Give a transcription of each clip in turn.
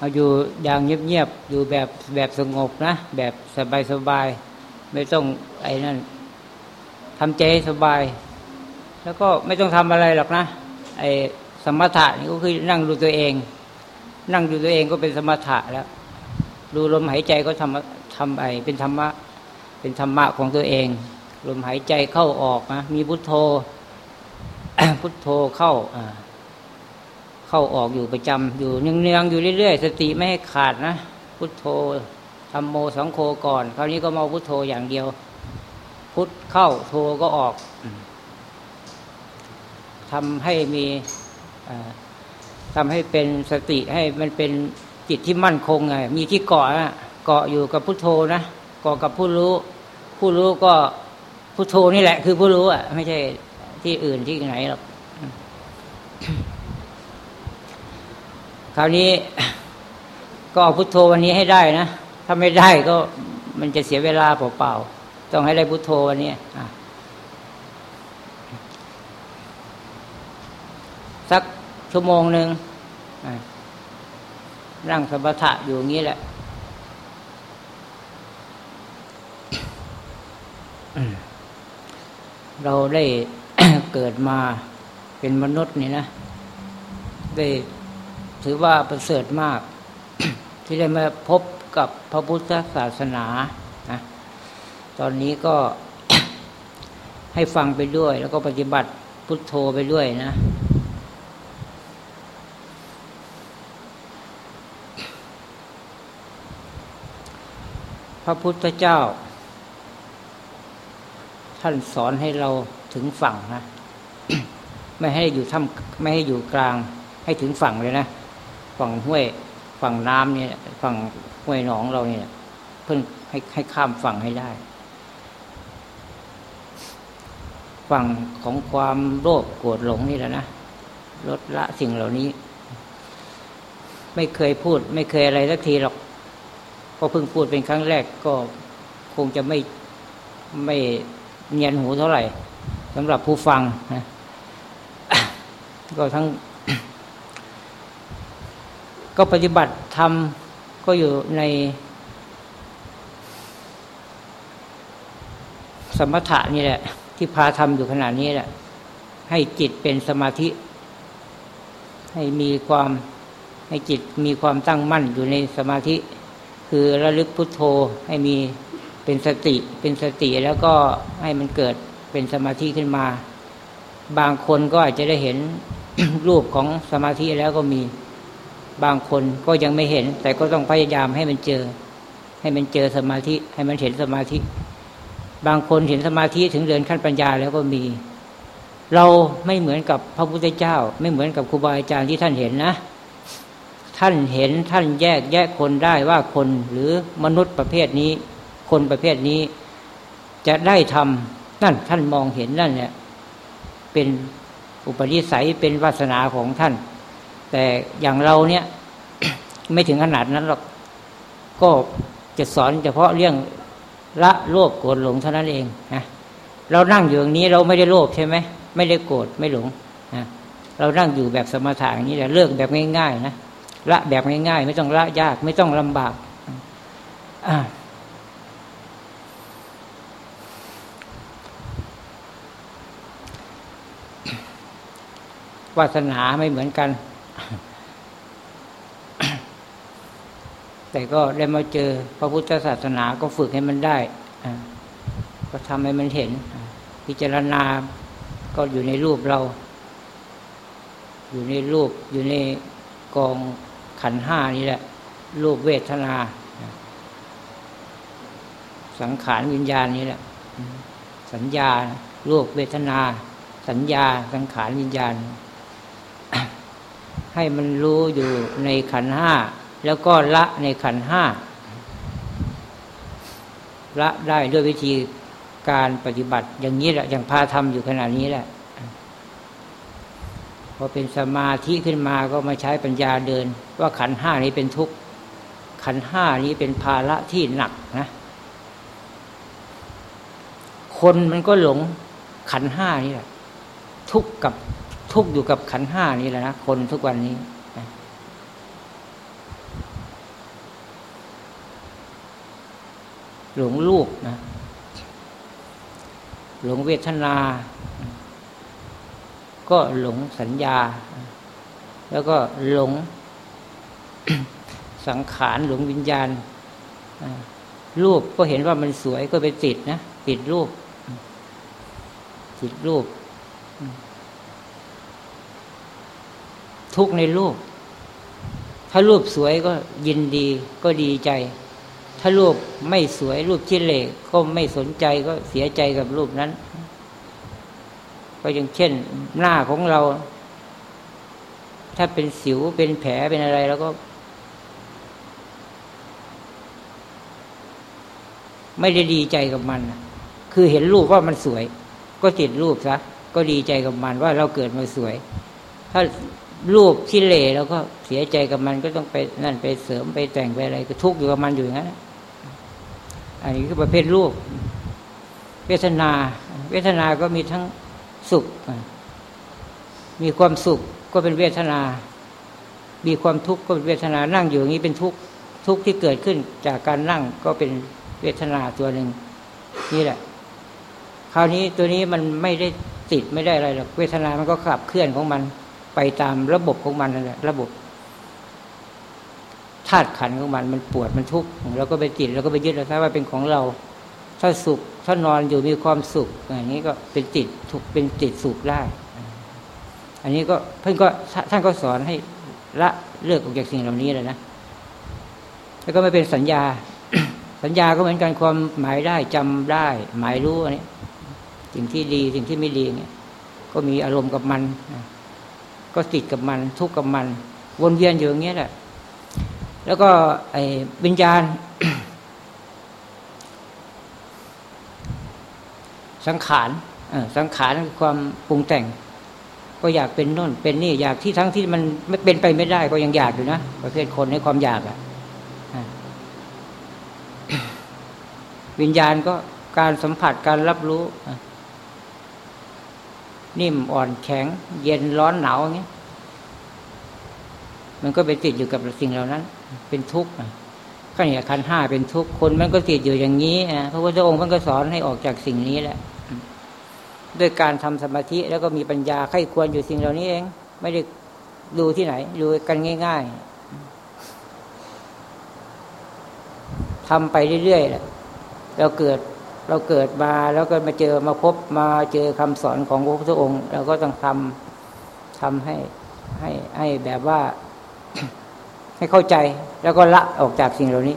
เอาอยู่อย่างเงียบๆอยู่แบบแบบสงบนะ แบบสบายๆไม่ต้องไอ้นั่นทำใจสบาย แล้วก็ไม่ต้องทำอะไรหรอกนะไอ้สมถะนี่ก็คือนั่งดูตัวเอง นั่งดูตัวเองก็เป็นสมถะแล้ว ดูลมหายใจก็ทำทำไอเป็นธรรมะเป็นธรรมะของตัวเอง ลมหายใจเข้าออกนะมีพุทโธพุทโธเข้า เข้าออกอยู่ประจำอยู่เนืองๆอยู่เรื่อยๆ สติไม่ให้ขาดนะพุทโธทำโมสังโฆก่อน คราวนี้ก็มาพุทโธอย่างเดียว พุทเข้าโธก็ออกทำให้มีทำให้เป็นสติให้มันเป็นจิตที่มั่นคงไงมีที่เกาะเกาะอยู่กับพุทโธนะเกาะกับผู้รู้ ผู้รู้ก็พุทโธนี่แหละ คือผู้รู้อะ ไม่ใช่ที่อื่นที่ไหนหรอก ราวนี้ ก็เอาพุทโธวันนี้ให้ได้นะ ถ้าไม่ได้ก็มันจะเสียเวลาเปล่าๆ ต้องให้ได้พุทโธวันนี้สักชั่วโมงหนึ่งนั่งสมถะอยู่อย่างนี้แหละเราได้เกิดมาเป็นมนุษย์นี่นะได้ ถือว่าประเสริฐมาก ที่ได้มาพบกับพระพุทธศาสนานะตอนนี้ก็ให้ฟังไปด้วย แล้วก็ปฏิบัติพุทโธไปด้วยนะพระพุทธเจ้า ท่านสอนให้เราถึงฝั่งนะ ไม่ให้อยู่ท่าไม่ให้อยู่กลาง ให้ถึงฝั่งเลยนะ ฝั่งห้วยฝั่งน้ำเนี่ยฝั่งห้วยหนองเราเนี่ย เพิ่งให้ให้ข้ามฝั่งให้ได้ ฝั่งของความโลภโกรธหลงนี่แหละนะลดละสิ่งเหล่านี้ ไม่เคยพูด ไม่เคยอะไรสักทีหรอกพอเพิ่งพูดเป็นครั้งแรกก็คงจะไม่ไม่เงียนหูเท่าไหร่สำหรับผู้ฟังนะก็ทั้ง ก็ปฏิบัติทำก็อยู่ในสมถะนี่แหละ ที่พาทำอยู่ขนาดนี้แหละ ให้จิตเป็นสมาธิ ให้มีความให้จิตมีความตั้งมั่นอยู่ในสมาธิ คือระลึกพุทโธให้มีเป็นสติ เป็นสติแล้วก็ให้มันเกิดเป็นสมาธิขึ้นมา บางคนก็อาจจะได้เห็นรูปของสมาธิแล้วก็มี บางคนก็ยังไม่เห็น แต่ก็ต้องพยายามให้มันเจอ ให้มันเจอสมาธิ ให้มันเห็นสมาธิ บางคนเห็นสมาธิถึงเดินขั้นปัญญาแล้วก็มี เราไม่เหมือนกับพระพุทธเจ้า ไม่เหมือนกับครูบาอาจารย์ที่ท่านเห็นนะ ท่านเห็นท่านแยกแยกคนได้ว่าคนหรือมนุษย์ประเภทนี้ คนประเภทนี้ จะได้ทำนั่นท่านมองเห็นนั่นเนี่ยเป็นอุปนิสัยเป็นวาสนาของท่าน แต่อย่างเราเนี่ยไม่ถึงขนาดนั้นหรอกก็จะสอนเฉพาะเรื่องละโลภโกรธหลงเท่านั้นเองนะเรานั่งอยู่อย่างนี้เราไม่ได้โลภใช่ไหมไม่ได้โกรธไม่หลงนะเรานั่งอยู่แบบสมถะอย่างนี้แหละเลิกแบบง่ายๆนะละแบบง่ายๆ ไม่ต้องละยาก ไม่ต้องลำบากวาสนาไม่เหมือนกัน แต่ก็ได้มาเจอ พระพุทธศาสนาก็ฝึกให้มันได้ก็ทำให้มันเห็น พิจารณาก็อยู่ในรูปเรา อยู่ในรูปอยู่ในกองขันห้านี่แหละ รูปเวทนา สังขารวิญญาณนี่แหละ สัญญา รูปเวทนา สัญญา สังขารวิญญาณ ให้มันรู้อยู่ในขันห้าแล้วก็ละในขันห้าละได้ด้วยวิธีการปฏิบัติอย่างนี้แหละอย่างพาทำอยู่ขนาดนี้แหละ พอเป็นสมาธิขึ้นมาก็มาใช้ปัญญาเดิน ว่าขันห้านี้เป็นทุกข์ขันห้านี้เป็นภาระที่หนักนะ คนมันก็หลงขันห้านี่แหละทุกข์กับ ทุกข์อยู่กับขันห้านี้แหละนะคนทุกวันนี้ หลงลูกนะ หลงเวทนา ก็หลงสัญญา แล้วก็หลงสังขารหลงวิญญาณรูปก็เห็นว่ามันสวยก็ไปติดนะ ติดรูป ติดรูป ทุกในรูป ถ้ารูปสวยก็ยินดีก็ดีใจ ถ้ารูปไม่สวยรูปชิ้นเล็กก็ไม่สนใจก็เสียใจกับรูปนั้น ก็อย่างเช่น หน้าของเรา ถ้าเป็นสิวเป็นแผลเป็นอะไรแล้วก็ ไม่ได้ดีใจกับมัน คือเห็นรูปว่ามันสวย ก็ติดรูปซะก็ดีใจกับมันว่าเราเกิดมาสวย ถ้า รูปที่เละเราก็เสียใจกับมันก็ต้องไปนั่นไปเสริมไปแต่งไปอะไรก็ทุกข์อยู่กับมันอยู่อย่างนั้นอันนี้คือประเภทรูป เวทนา เวทนาก็มีทั้งสุข มีความสุขก็เป็นเวทนา มีความทุกข์ก็เป็นเวทนา นั่งอยู่อย่างนี้เป็นทุกข์ ทุกข์ที่เกิดขึ้นจากการนั่งก็เป็นเวทนาตัวหนึ่งนี่แหละ คราวนี้ตัวนี้มันไม่ได้ติดไม่ได้อะไรหรอก เวทนามันก็ขับเคลื่อนของมัน ไปตามระบบของมันนั่นแหละระบบธาตุขันของมันมันปวดมันทุกข์เราก็ไปติดเราก็ไปยึดเราถ้าบว่าเป็นของเรา ถ้าสุขถ้านอนอยู่มีความสุขอย่างนี้ก็เป็นติดถูกเป็นติดสุขได้อันนี้ก็เพื่อนก็ท่านก็สอนให้ละเลิกออกจากสิ่งเหล่านี้เลยนะแล้วก็ไม่เป็นสัญญา สัญญาก็เหมือนกันความหมายได้จำได้ หมายรู้อันนี้สิ่งที่ดีสิ่งที่ไม่ดีเนี่ยก็มีอารมณ์กับมัน ก็ติดกับมัน ทุกข์กับมัน วนเวียนอยู่อย่างเงี้ยแหละแล้วก็ไอ้วิญญาณ สังขารสังขารคือความปรุงแต่ง ก็อยากเป็นน่นเป็นนี่อยากที่ทั้งที่มันไม่เป็นไปไม่ได้ก็ยังอยากอยู่นะประเภทคนในความอยากอะวิญญาณก็การสัมผัสการรับรู้ นิ่มอ่อนแข็ง เย็นร้อนหนาวอย่างนี้มันก็ไปติดอยู่กับสิ่งเหล่านั้น เป็นทุกข์ก็เนี่ยคันห้าเป็นทุกข์คนมันก็ติดอยู่อย่างนี้นะพระพุทธองค์ท่านก็สอนให้ออกจากสิ่งนี้แหละด้วยการทำสมาธิแล้วก็มีปัญญาไข้ควรอยู่สิ่งเหล่านี้เอง ไม่ได้ดูที่ไหน ดูกันง่ายๆทำไปเรื่อยๆและเราเกิด เราเกิดมาแล้วก็มาเจอมาพบมาเจอคำสอนของพระพุทธองค์ เราก็ต้องทำทำให้ให้ให้แบบว่า ให้เข้าใจแล้วก็ละออกจากสิ่งเหล่านี้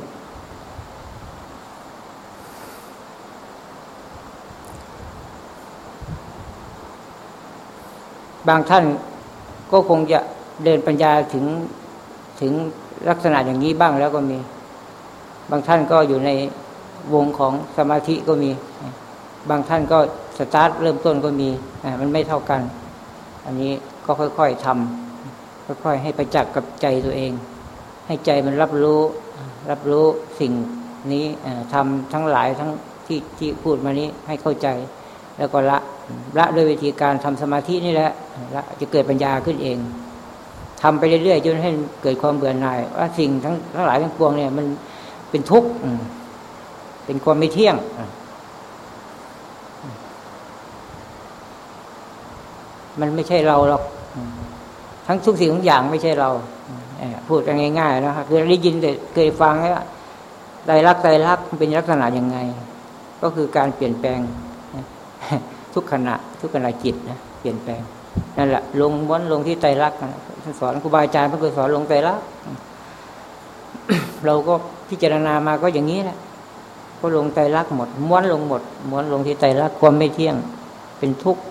บางท่านก็คงจะเดินปัญญาถึงถึงลักษณะอย่างนี้บ้างแล้วก็มี บางท่านก็อยู่ใน วงของสมาธิก็มี บางท่านก็สตาร์ทเริ่มต้นก็มีมันไม่เท่ากัน อันนี้ก็ค่อยๆทำค่อยๆให้ไปจักกับใจตัวเอง ให้ใจมันรับรู้ รับรู้สิ่งนี้ทำทั้งหลายทั้งที่ที่พูดมานี้ให้เข้าใจ แล้วก็ละละด้วยวิธีการทำสมาธินี่แหละละจะเกิดปัญญาขึ้นเองทำไปเรื่อยๆจนให้เกิดความเบื่อหน่ายว่าสิ่งทั้งทั้งหลายทั้งปวงเนี่ยมันเป็นทุกข์ เป็นความไม่เที่ยงมันไม่ใช่เราหรอกทั้งทุกสิ่งทุกอย่างไม่ใช่เราพูดกันง่าย ๆ นะครับคือได้ยินเคยฟังแล้วใจรักใจรักเป็นลักษณะยังไง ก็คือการเปลี่ยนแปลงทุกขณะ ทุกขณะจิตนะเปลี่ยนแปลงนั่นแหละลงม้วนลงที่ใจรักท่านสอนครูบาอาจารย์ท่านเคยสอนลงใจรักเราก็พิจารณามาก็อย่างนี้แหละ ก็ลงใจรักหมด ม้วนลงหมด ม้วนลงที่ใจรักความไม่เที่ยง เป็นทุกข์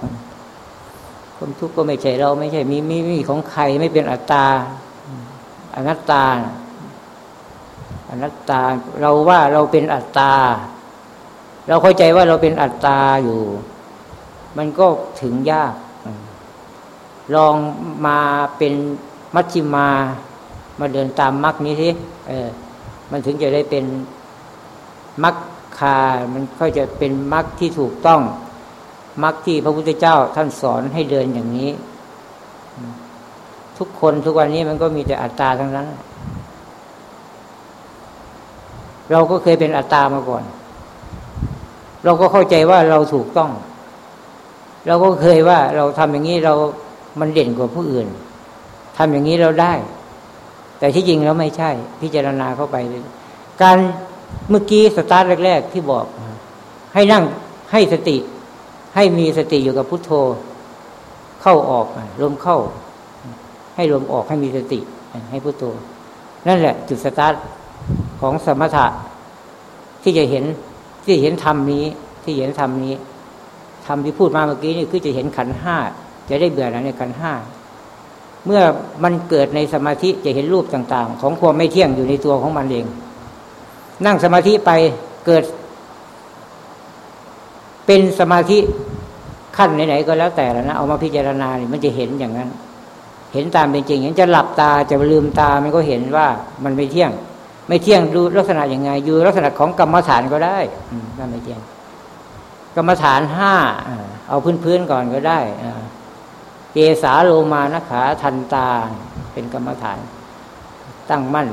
ความทุกข์ก็ไม่ใช่เราไม่ใช่มีมีมีของใครไม่เป็นอัตตาอนัตตาอนัตตา เราว่าเราเป็นอัตตา เราเข้าใจว่าเราเป็นอัตตาอยู่ มันก็ถึงยาก ลองมาเป็นมัชชิมา มาเดินตามมรรคนี้สิเออ มันถึงจะได้เป็น มรรคามันก็จะเป็นมรรคที่ถูกต้องมรรคที่พระพุทธเจ้าท่านสอนให้เดินอย่างนี้ ทุกคนทุกวันนี้มันก็มีแต่อัตตาทั้งนั้น เราก็เคยเป็นอัตตามาก่อน เราก็เข้าใจว่าเราถูกต้อง เราก็เคยว่าเราทำอย่างนี้เรามันเด่นกว่าผู้อื่นทำอย่างนี้เราได้ แต่ที่จริงแล้วไม่ใช่ พิจารณาเข้าไป การ เมื่อกี้สตาร์ทแรก ๆ ที่บอก ให้นั่งให้สติ ให้มีสติอยู่กับพุทโธ เข้าออกลมเข้า ให้ลมออกให้มีสติ ให้พุทโธ นั่นแหละ จุดสตาร์ทของสมถะ ที่จะเห็นที่เห็นธรรมนี้ ที่เห็นธรรมนี้ธรรมที่พูดมาเมื่อกี้นี่คือจะเห็นขันห้าจะได้เบื่อหน่ายในขันห้าเมื่อมันเกิดในสมาธิจะเห็นรูปต่าง ๆ ของความไม่เที่ยงอยู่ในตัวของมันเอง นั่งสมาธิไปเกิด เป็นสมาธิขั้นไหนๆก็แล้วแต่แล้วนะเอามาพิจารณาเนี่ยมันจะเห็นอย่างนั้น เห็นตามเป็นจริงเห็นจะหลับตาจะลืมตามันก็เห็นว่ามันไม่เที่ยง ไม่เที่ยงดูลักษณะอยังไงอยู่ลักษณะของกรรมฐานก็ได้นั่นไม่เที่ยง กรรมฐานห้าเอาพื้นๆก่อนก็ได้เกสาโลมานะขาทันตาเป็นกรรมฐาน ตั้งมั่น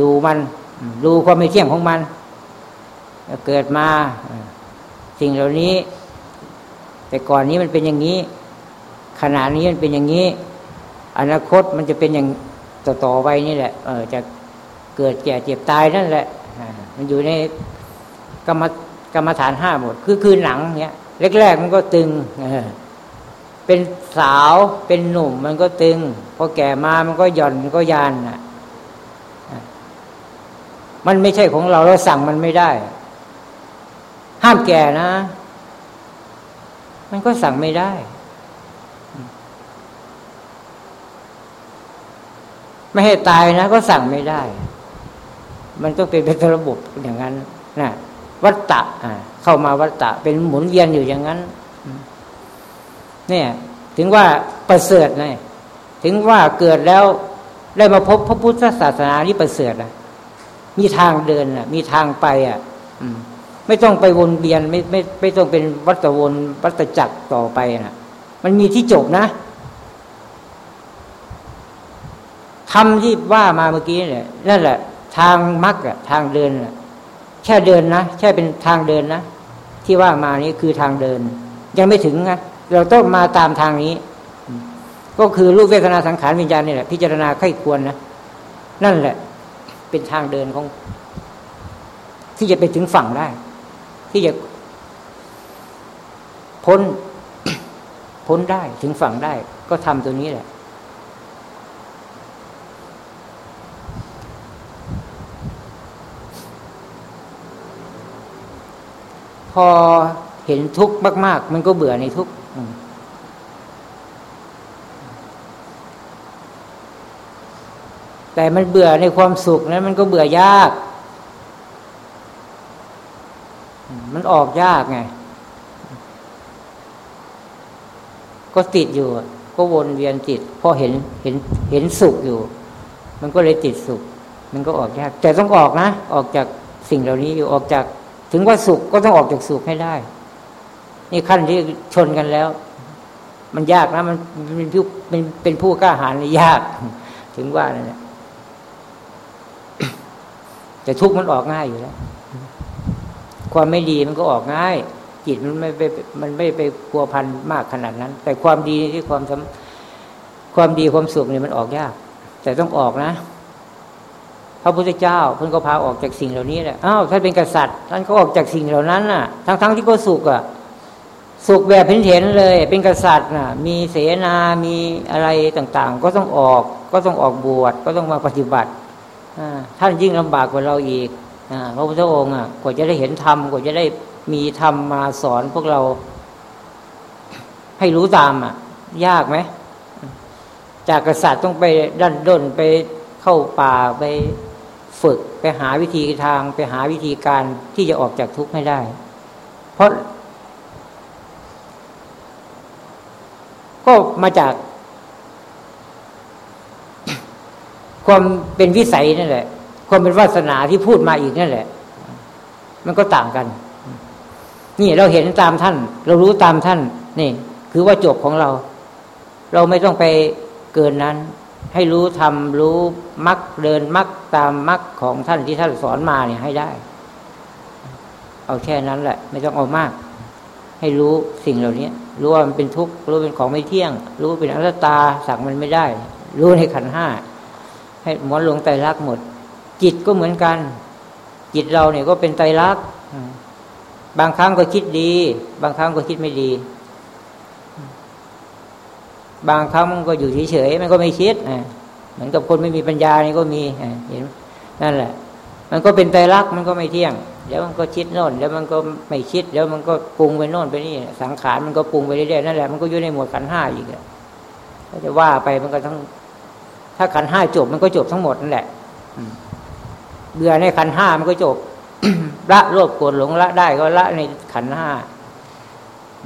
ดูมัน ดูความไม่เที่ยงของมันเกิดมาสิ่งเหล่านี้ แต่ก่อนนี้มันเป็นอย่างนี้ ขณะนี้มันเป็นอย่างนี้ อนาคตมันจะเป็นอย่างต่อๆไปนี่แหละ เออจะเกิดแก่เจ็บตายนั่นแหละมันอยู่ในกรรมกรรมฐานห้าหมด คือคือหนังเนี้ยแรกๆมันก็ตึงเป็นสาวเป็นหนุ่มมันก็ตึงพอแก่มามันก็หย่อนมันก็ยานอะ มันไม่ใช่ของเราเราสั่งมันไม่ได้ ห้ามแก่นะ มันก็สั่งไม่ได้ ไม่ให้ตายนะ ก็สั่งไม่ได้ มันต้องเป็นเป็นระบบอย่างนั้นนะวัตตะเข้ามาวัตตะ เป็นหมุนเวียนอยู่อย่างนั้น เนี่ย ถึงว่าประเสริฐนะถึงว่าเกิดแล้วได้มาพบพระพุทธศาสนานี่ประเสริฐนะ มีทางเดินอะ มีทางไปอะไม่ต้องไปวนเวียนไม่ไม่ไม่ต้องเป็นวัตวนวัตจักรต่อไปนะมันมีที่จบนะทำที่ว่ามาเมื่อกี้เนี่ยนั่นแหละ ทางมักอะทางเดินอะแค่เดินนะแค่เป็นทางเดินนะที่ว่ามานี้คือทางเดิน ยังไม่ถึงนะเราต้องมาตามทางนี้ ก็คือรูปเวทนาสังขารวิญญาณนี่แหละพิจารณาไข้ควรนะนั่นแหละ เป็นทางเดินของ ที่จะไปถึงฝั่งได้ ที่จะพ้นพ้นได้ถึงฝั่งได้ ก็ทำตัวนี้แหละพอเห็นทุกข์มาก ๆ มันก็เบื่อในทุกข์ แต่มันเบื่อในความสุขนั้นมันก็เบื่อยาก มันออกยากไง ก็ติดอยู่ ก็วนเวียนติดพอเห็นเห็นเห็นสุขอยู่ มันก็เลยติดสุข มันก็ออกยาก แต่ต้องออกนะ ออกจากสิ่งเหล่านี้อยู่ออกจาก ถึงว่าสุขก็ต้องออกจากสุขให้ได้ นี่ขั้นที่ชนกันแล้ว มันยากนะ มันเป็นผู้เป็นเป็นผู้กล้าหาญยาก ถึงว่านั่นแหละ แต่ทุกข์มันออกง่ายอยู่แล้ว ความไม่ดีมันก็ออกง่าย จิตมันไม่ไปมันไม่ไปกลัวพันมากขนาดนั้น แต่ความดีที่ความความดีความสุขเนี่ยมันออกยาก แต่ต้องออกนะพระพุทธเจ้าเพิ่นก็พาออกจากสิ่งเหล่านี้แหละอ้าวท่านเป็นกษัตริย์ท่านก็ออกจากสิ่งเหล่านั้นน่ะ ทั้งๆทที่ก็สุขอะสุขแบบเห็นเลย เป็นกษัตริย์น่ะ มีเสนา มีอะไรต่างๆ ก็ต้องออก ก็ต้องออกบวช ก็ต้องมาปฏิบัติ ท่านยิ่งลำบากกว่าเราอีกพระพุทธองค์อะกว่าจะได้เห็นธรรมกว่าจะได้มีธรรมมาสอนพวกเรา ให้รู้ตามอะ ยากไหมจากกษัตริย์ต้องไปดันด้นไปเข้าป่าไปฝึกไปหาวิธีทางไปหาวิธีการที่จะออกจากทุกข์ให้ได้ เพราะ ก็มาจาก ความเป็นวิสัยนั่นแหละ ความเป็นวาสนาที่พูดมาอีกนั่นแหละ มันก็ต่างกัน นี่เราเห็นตามท่าน เรารู้ตามท่าน นี่ คือว่าจบของเรา เราไม่ต้องไปเกินนั้น ให้รู้ทำรู้มักเดินมักตามมักของท่านที่ท่านสอนมาเนี่ยให้ได้ เอาแค่นั้นแหละ ไม่ต้องเอามาก ให้รู้สิ่งเหล่านี้รู้ว่ามันเป็นทุกข์รู้เป็นของไม่เที่ยง รู้เป็นอนัตตาสั่งมันไม่ได้ รู้ในขันห้า ให้หมอนลงไตรลักษณ์หมด จิตก็เหมือนกัน จิตเราเนี่ยก็เป็นไตรลักษณ์บางครั้งก็คิดดี บางครั้งก็คิดไม่ดี บางครั้งมันก็อยู่เฉยๆมันก็ไม่คิดเหมือนกับคนไม่มีปัญญานี่ก็มีเห็นนั่นแหละ มันก็เป็นไตรลักษณ์มันก็ไม่เที่ยงเดี๋ยวมันก็คิดโน่น แล้วมันก็ไม่คิด แล้วมันก็ปรุงไปโน่นไปนี่ สังขารมันก็ปรุงไปเรื่อยๆนั่นแหละมันก็อยู่ในหมวดขันห้าอีกถ้าจะว่าไปมันก็ทั้ง ถ้าขันห้าจบมันก็จบทั้งหมดนั่นแหละเบื่อในขันห้ามันก็จบละโลภโกรธหลงละได้ก็ละในขันห้า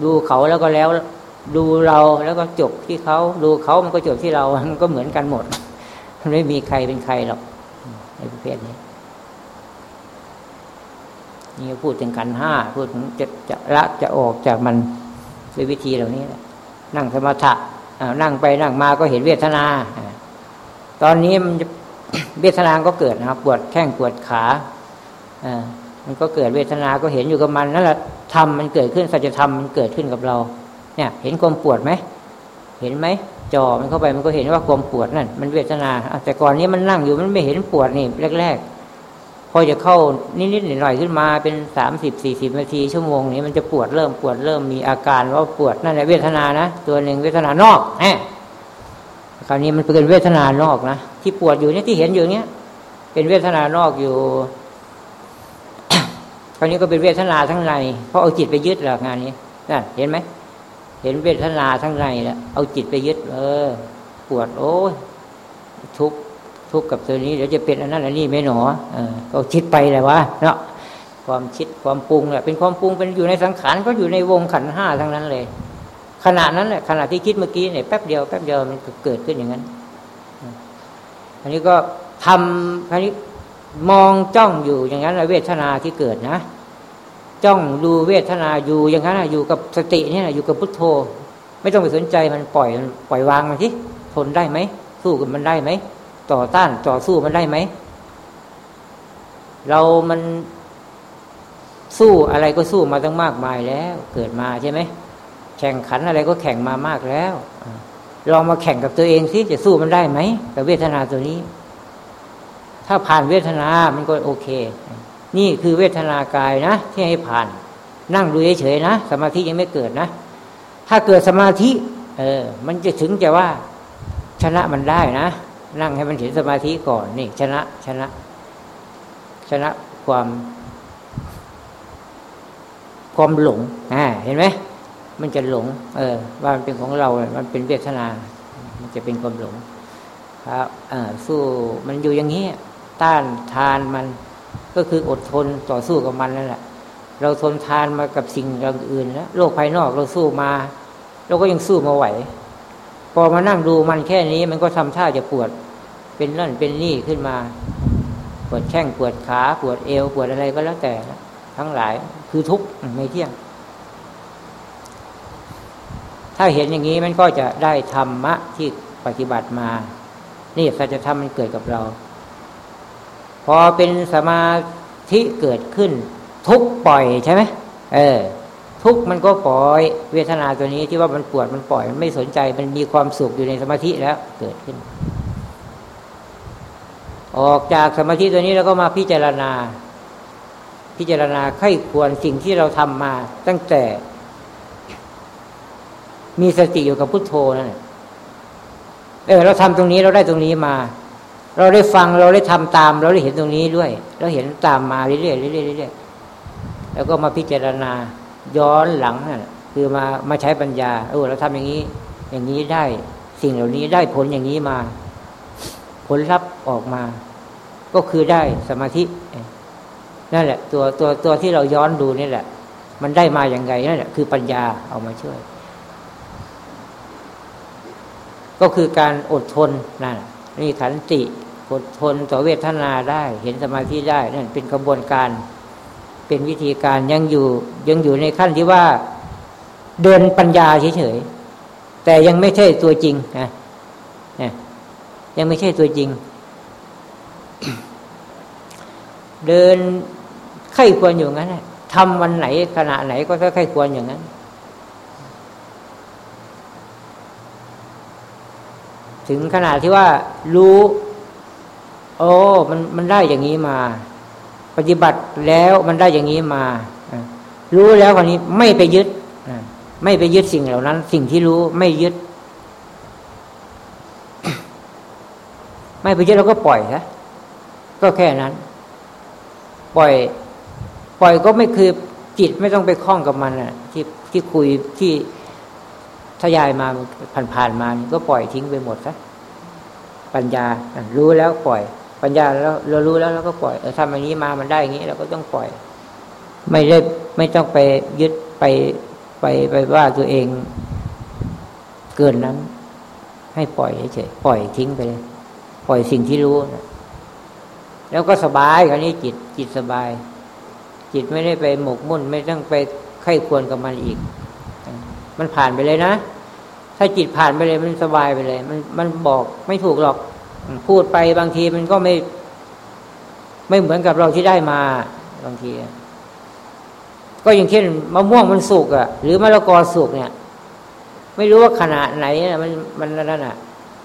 ดูเขาแล้วก็แล้ว ดูเราแล้วก็จบที่เขาดูเขามันก็จบที่เรามันก็เหมือนกันหมดไม่มีใครเป็นใครหรอกในประเภทนี้นี่พูดถึงขันห้าพูดถึงจะจะละจะออกจากมันด้วยวิธีเหล่านี้แหละนั่งสมาธินั่งไปนั่งมาก็เห็นเวทนา ตอนนี้มันเวทนาก็เกิดนะครับ ปวดแข้งปวดขาอ่ามันก็เกิดเวทนาก็เห็นอยู่กับมันนั่นแหละธรรมมันเกิดขึ้นสัจธรรมมันเกิดขึ้นกับเรา เนี่ย เห็นความปวดไหมเห็นไหมจอมันเข้าไปมันก็เห็นว่าความปวดนั่นมันเวทนาแต่ก่อนนี้มันนั่งอยู่มันไม่เห็นปวดนี่แรก ๆ พอจะเข้านิดๆหน่อยๆขึ้นมาเป็นสามสิบสี่สิบนาทีชั่วโมงนี้มันจะปวดเริ่มปวดเริ่มมีอาการว่าปวดนั่นแหละเวทนานะตัวหนึ่งเวทนานอกแหม คราวนี้มันเป็นเวทนานอกนะที่ปวดอยู่เนี่ยที่เห็นอยู่เนี้ยเป็นเวทนานอกอยู่คราวนี้ก็เป็นเวทนาทั้งในเพราะเอาจิตไปยึดหลักงานนี้นั่นเห็นไหมเห็นเวทนาทั้งในแล้วเอาจิตไปยึด เออ ปวดโอ้ยทุกทุกกับตัวนี้เดี๋ยวจะเป็นอันนั้นอันนี้ไม่หนอเออก็คิดไปเลยวะเนาะความคิดความปรุงแหละเป็นความปรุงเป็นอยู่ในสังขารก็อยู่ในวงขันห้าทั้งนั้นเลย ขณะนั้นแหละขณะที่คิดเมื่อกี้เนี่ยแป๊บเดียวแป๊บเดียวมันเกิดขึ้นอย่างนั้นอันนี้ก็ทำอันนี้มองจ้องอยู่อย่างนั้นเวทนาที่เกิดนะ จ้องดูเวทนาอยู่อย่างนั้นอยู่กับสตินี่นะอยู่กับพุทโธ ไม่ต้องไปสนใจมันปล่อยปล่อยวางมันที่ทนได้ไหมสู้กับมันได้ไหมต่อต้านต่อสู้มันได้ไหมเรามันสู้อะไรก็สู้มาตั้งมากมายแล้ว เกิดมาใช่ไหม แข่งขันอะไรก็แข่งมามากแล้วลองมาแข่งกับตัวเองสิจะสู้มันได้ไหมกับเวทนาตัวนี้ ถ้าผ่านเวทนา มันก็โอเค นี่คือเวทนากายนะที่ให้ผ่าน นั่งดูเฉยๆนะสมาธิยังไม่เกิดนะถ้าเกิดสมาธิ เออ มันจะถึงจะว่า ชนะมันได้นะนั่งให้มันเห็นสมาธิก่อนนี่ ชนะ ชนะ ชนะความ ความหลงอ่าเห็นไหม มันจะหลง เออ ว่ามันเป็นของเรา มันเป็นเวทนา มันจะเป็นความหลงครับสู้มันอยู่อย่างนี้ต้านทานมันก็คืออดทนต่อสู้กับมันนั่นแหละ เราทนทานมากับสิ่งอย่างอื่นแล้วโลกภายนอกเราสู้มา เราก็ยังสู้มาไหว พอมานั่งดูมันแค่นี้ มันก็ทำท่าจะปวด เป็นนั่นเป็นนี่ขึ้นมา ปวดแข้งปวดขาปวดเอวปวดอะไรก็แล้วแต่ทั้งหลายคือทุกข์ไม่เที่ยง ถ้าเห็นอย่างนี้มันก็จะได้ธรรมะที่ปฏิบัติมา นี่สัจธรรมมันเกิดกับเรา พอเป็นสมาธิเกิดขึ้น ทุกปล่อยใช่ไหมเออ ทุกมันก็ปล่อยเวทนาตัวนี้ที่ว่ามันปวดมันปล่อยมันไม่สนใจมันมีความสุขอยู่ในสมาธิแล้วเกิดขึ้น ออกจากสมาธิตัวนี้แล้วก็มาพิจารณา พิจารณาไข้ควรสิ่งที่เราทำมา ตั้งแต่ มีสติอยู่กับพุทโธนั่นแหละเออ เราทำตรงนี้เราได้ตรงนี้มา เราได้ฟังเราได้ทำตาม เราได้เห็นตรงนี้ด้วย เราเห็นตามมาเรื่อยๆเรื่อยๆเรื่อยๆแล้วก็มาพิจารณา ย้อนหลังนั่นคือมามาใช้ปัญญาเออเราทำอย่างนี้ อย่างนี้ได้สิ่งเหล่านี้ได้ผลอย่างนี้มา ผลลัพธ์ออกมา ก็คือได้สมาธินั่นแหละ ตัวตัวตัวที่เราย้อนดูนี่แหละ มันได้มาอย่างไรนั่นแหละคือปัญญาเอามาช่วย ก็คือการอดทนนั่นนี่ขันติอดทนต่อเวทนาได้ เห็นสมาธิได้นั่นเป็นกระบวนการ เป็นวิธีการยังอยู่ยังอยู่ในขั้นที่ว่าเดินปัญญาเฉยๆแต่ยังไม่ใช่ตัวจริงนะยังไม่ใช่ตัวจริง เดินไข้ควรอยู่งั้นทำวันไหนขณะไหนก็ค่อยควรอย่างนั้น ถึงขนาดที่ว่ารู้ โอ้มันมันได้อย่างนี้มา ปฏิบัติแล้วมันได้อย่างนี้มา รู้แล้วคนนี้ไม่ไปยึดไม่ไปยึดสิ่งเหล่านั้น สิ่งที่รู้ไม่ยึด ไม่ไปยึดเราก็ปล่อยนะก็แค่นั้น ปล่อย ปล่อยก็ไม่คือจิตไม่ต้องไปคล้องกับมันอะ ที่ที่คุยที่ ทยายมาผ่านๆมาก็ปล่อยทิ้งไปหมดซะปัญญารู้แล้วปล่อย ปัญญาแล้วเรารู้แล้วเราก็ปล่อยเออทำอย่างนี้มามันได้อย่างนี้เราก็ต้องปล่อย ไม่ได้ไม่ต้องไปยึดไปไปไปว่าตัวเอง เกินนั้น ให้ปล่อยเฉยปล่อยทิ้งไปเลย ปล่อยสิ่งที่รู้นะแล้วก็สบายคราวนี้จิตจิตสบาย จิตไม่ได้ไปหมกมุ่น ไม่ต้องไปไข้ควรกับมันอีก มันผ่านไปเลยนะ ถ้าจิตผ่านไปเลยมันสบายไปเลย มันมันบอกไม่ถูกหรอก พูดไปบางทีมันก็ไม่ ไม่เหมือนกับเราที่ได้มา บางที ก็อย่างเช่นมะม่วงมันสุกอะหรือมะละกอสุกเนี่ย ไม่รู้ว่าขนาดไหนมันมันนั่นอะ